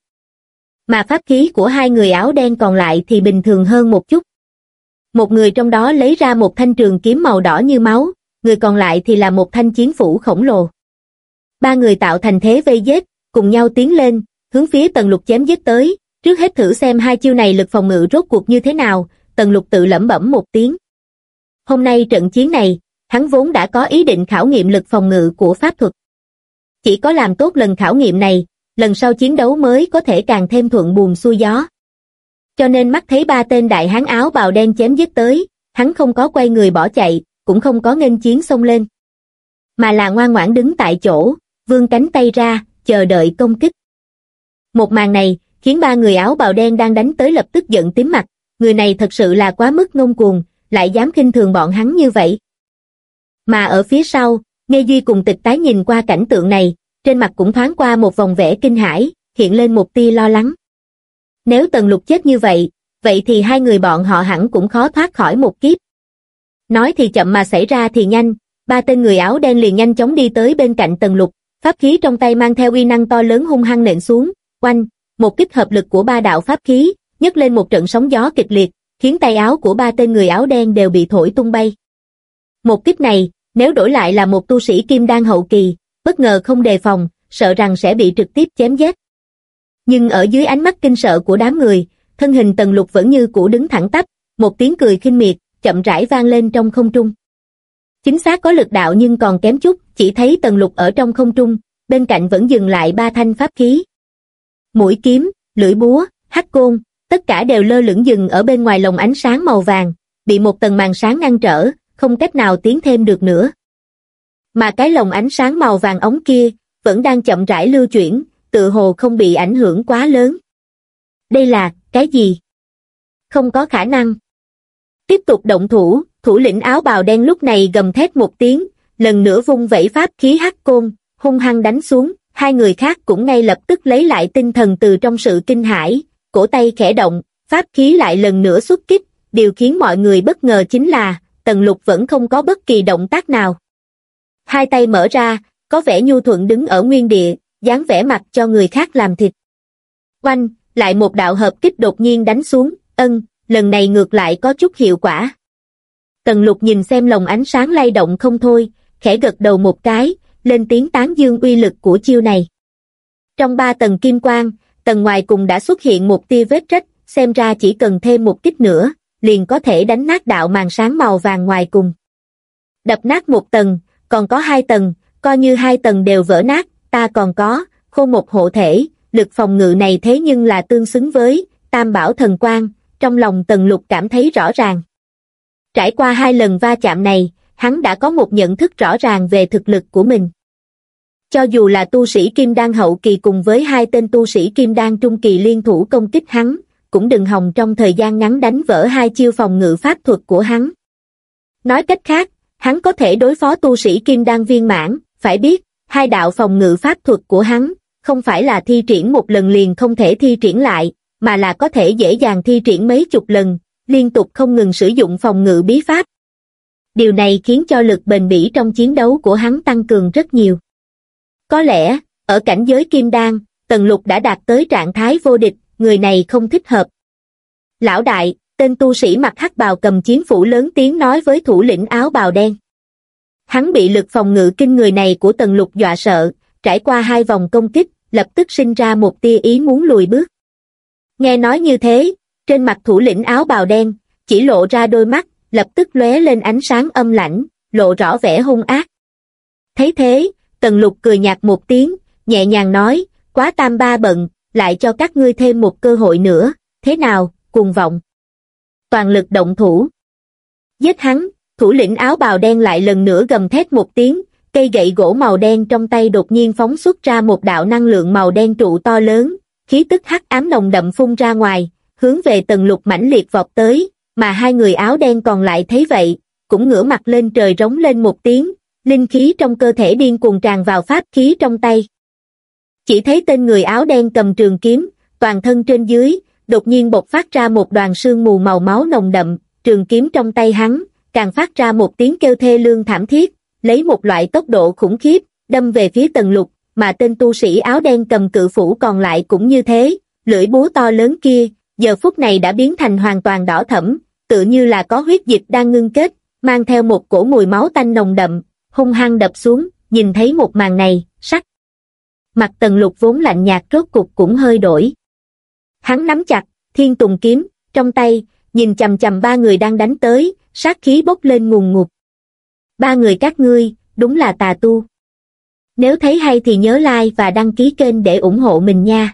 Mà pháp khí của hai người áo đen còn lại thì bình thường hơn một chút. Một người trong đó lấy ra một thanh trường kiếm màu đỏ như máu, người còn lại thì là một thanh chiến phủ khổng lồ. Ba người tạo thành thế vây giết, cùng nhau tiến lên, hướng phía tần lục chém giết tới, trước hết thử xem hai chiêu này lực phòng ngự rốt cuộc như thế nào, tần lục tự lẩm bẩm một tiếng. Hôm nay trận chiến này, hắn vốn đã có ý định khảo nghiệm lực phòng ngự của pháp thuật. Chỉ có làm tốt lần khảo nghiệm này, lần sau chiến đấu mới có thể càng thêm thuận buồm xuôi gió. Cho nên mắt thấy ba tên đại hán áo bào đen chém giết tới, hắn không có quay người bỏ chạy, cũng không có nghênh chiến xông lên. Mà là ngoan ngoãn đứng tại chỗ, vươn cánh tay ra, chờ đợi công kích. Một màn này, khiến ba người áo bào đen đang đánh tới lập tức giận tím mặt, người này thật sự là quá mức ngông cuồng, lại dám khinh thường bọn hắn như vậy. Mà ở phía sau, Nghe Duy cùng tịch tái nhìn qua cảnh tượng này, trên mặt cũng thoáng qua một vòng vẻ kinh hãi, hiện lên một tia lo lắng. Nếu Tần Lục chết như vậy, vậy thì hai người bọn họ hẳn cũng khó thoát khỏi một kiếp. Nói thì chậm mà xảy ra thì nhanh, ba tên người áo đen liền nhanh chóng đi tới bên cạnh Tần Lục, pháp khí trong tay mang theo uy năng to lớn hung hăng nện xuống, quanh, một kích hợp lực của ba đạo pháp khí, nhấc lên một trận sóng gió kịch liệt, khiến tay áo của ba tên người áo đen đều bị thổi tung bay. Một kích này, nếu đổi lại là một tu sĩ kim đan hậu kỳ, bất ngờ không đề phòng, sợ rằng sẽ bị trực tiếp chém giết. Nhưng ở dưới ánh mắt kinh sợ của đám người, thân hình tần lục vẫn như cũ đứng thẳng tắp, một tiếng cười khinh miệt, chậm rãi vang lên trong không trung. Chính xác có lực đạo nhưng còn kém chút, chỉ thấy tần lục ở trong không trung, bên cạnh vẫn dừng lại ba thanh pháp khí. Mũi kiếm, lưỡi búa, hắc côn, tất cả đều lơ lửng dừng ở bên ngoài lồng ánh sáng màu vàng, bị một tầng màn sáng ngăn trở, không cách nào tiến thêm được nữa. Mà cái lồng ánh sáng màu vàng ống kia, vẫn đang chậm rãi lưu chuyển, tự hồ không bị ảnh hưởng quá lớn. Đây là, cái gì? Không có khả năng. Tiếp tục động thủ, thủ lĩnh áo bào đen lúc này gầm thét một tiếng, lần nữa vung vẩy pháp khí hắc côn, hung hăng đánh xuống, hai người khác cũng ngay lập tức lấy lại tinh thần từ trong sự kinh hãi, cổ tay khẽ động, pháp khí lại lần nữa xuất kích, điều khiến mọi người bất ngờ chính là, Tần Lục vẫn không có bất kỳ động tác nào. Hai tay mở ra, có vẻ nhu thuận đứng ở nguyên địa, dáng vẻ mặt cho người khác làm thịt. Oanh, lại một đạo hợp kích đột nhiên đánh xuống, ân, lần này ngược lại có chút hiệu quả. Tần lục nhìn xem lồng ánh sáng lay động không thôi, khẽ gật đầu một cái, lên tiếng tán dương uy lực của chiêu này. Trong ba tầng kim quang, tầng ngoài cùng đã xuất hiện một tia vết rách, xem ra chỉ cần thêm một kích nữa, liền có thể đánh nát đạo màn sáng màu vàng ngoài cùng. Đập nát một tầng, còn có hai tầng, coi như hai tầng đều vỡ nát, ta còn có, khô một hộ thể, lực phòng ngự này thế nhưng là tương xứng với, tam bảo thần quang, trong lòng tần lục cảm thấy rõ ràng. Trải qua hai lần va chạm này, hắn đã có một nhận thức rõ ràng về thực lực của mình. Cho dù là tu sĩ Kim Đan hậu kỳ cùng với hai tên tu sĩ Kim Đan trung kỳ liên thủ công kích hắn, cũng đừng hòng trong thời gian ngắn đánh vỡ hai chiêu phòng ngự pháp thuật của hắn. Nói cách khác, hắn có thể đối phó tu sĩ Kim Đan viên mãn, phải biết, hai đạo phòng ngự pháp thuật của hắn, không phải là thi triển một lần liền không thể thi triển lại, mà là có thể dễ dàng thi triển mấy chục lần, liên tục không ngừng sử dụng phòng ngự bí pháp. Điều này khiến cho lực bền bỉ trong chiến đấu của hắn tăng cường rất nhiều. Có lẽ, ở cảnh giới kim đan, Tần Lục đã đạt tới trạng thái vô địch, người này không thích hợp. Lão đại, tên tu sĩ mặc hắc bào cầm chiến phủ lớn tiếng nói với thủ lĩnh áo bào đen. Hắn bị lực phòng ngự kinh người này của Tần Lục dọa sợ, trải qua hai vòng công kích, lập tức sinh ra một tia ý muốn lùi bước. Nghe nói như thế, trên mặt thủ lĩnh áo bào đen, chỉ lộ ra đôi mắt, lập tức lóe lên ánh sáng âm lãnh, lộ rõ vẻ hung ác. Thấy thế, Tần Lục cười nhạt một tiếng, nhẹ nhàng nói, quá tam ba bận, lại cho các ngươi thêm một cơ hội nữa, thế nào, cùng vọng. Toàn lực động thủ. Giết hắn, thủ lĩnh áo bào đen lại lần nữa gầm thét một tiếng, cây gậy gỗ màu đen trong tay đột nhiên phóng xuất ra một đạo năng lượng màu đen trụ to lớn, khí tức hắc ám nồng đậm phun ra ngoài, hướng về tầng lục mãnh liệt vọt tới, mà hai người áo đen còn lại thấy vậy, cũng ngửa mặt lên trời rống lên một tiếng, linh khí trong cơ thể điên cuồng tràn vào pháp khí trong tay. Chỉ thấy tên người áo đen cầm trường kiếm, toàn thân trên dưới, đột nhiên bộc phát ra một đoàn sương mù màu máu nồng đậm, trường kiếm trong tay hắn, càng phát ra một tiếng kêu thê lương thảm thiết, lấy một loại tốc độ khủng khiếp, đâm về phía tần lục, mà tên tu sĩ áo đen cầm cự phủ còn lại cũng như thế, lưỡi búa to lớn kia, giờ phút này đã biến thành hoàn toàn đỏ thẫm, tự như là có huyết dịch đang ngưng kết, mang theo một cổ mùi máu tanh nồng đậm, hung hăng đập xuống, nhìn thấy một màn này, sắc. Mặt tần lục vốn lạnh nhạt rốt cục cũng hơi đổi. Hắn nắm chặt, thiên tùng kiếm, trong tay, nhìn chầm chầm ba người đang đánh tới, sát khí bốc lên ngùn ngụt. Ba người các ngươi, đúng là tà tu. Nếu thấy hay thì nhớ like và đăng ký kênh để ủng hộ mình nha.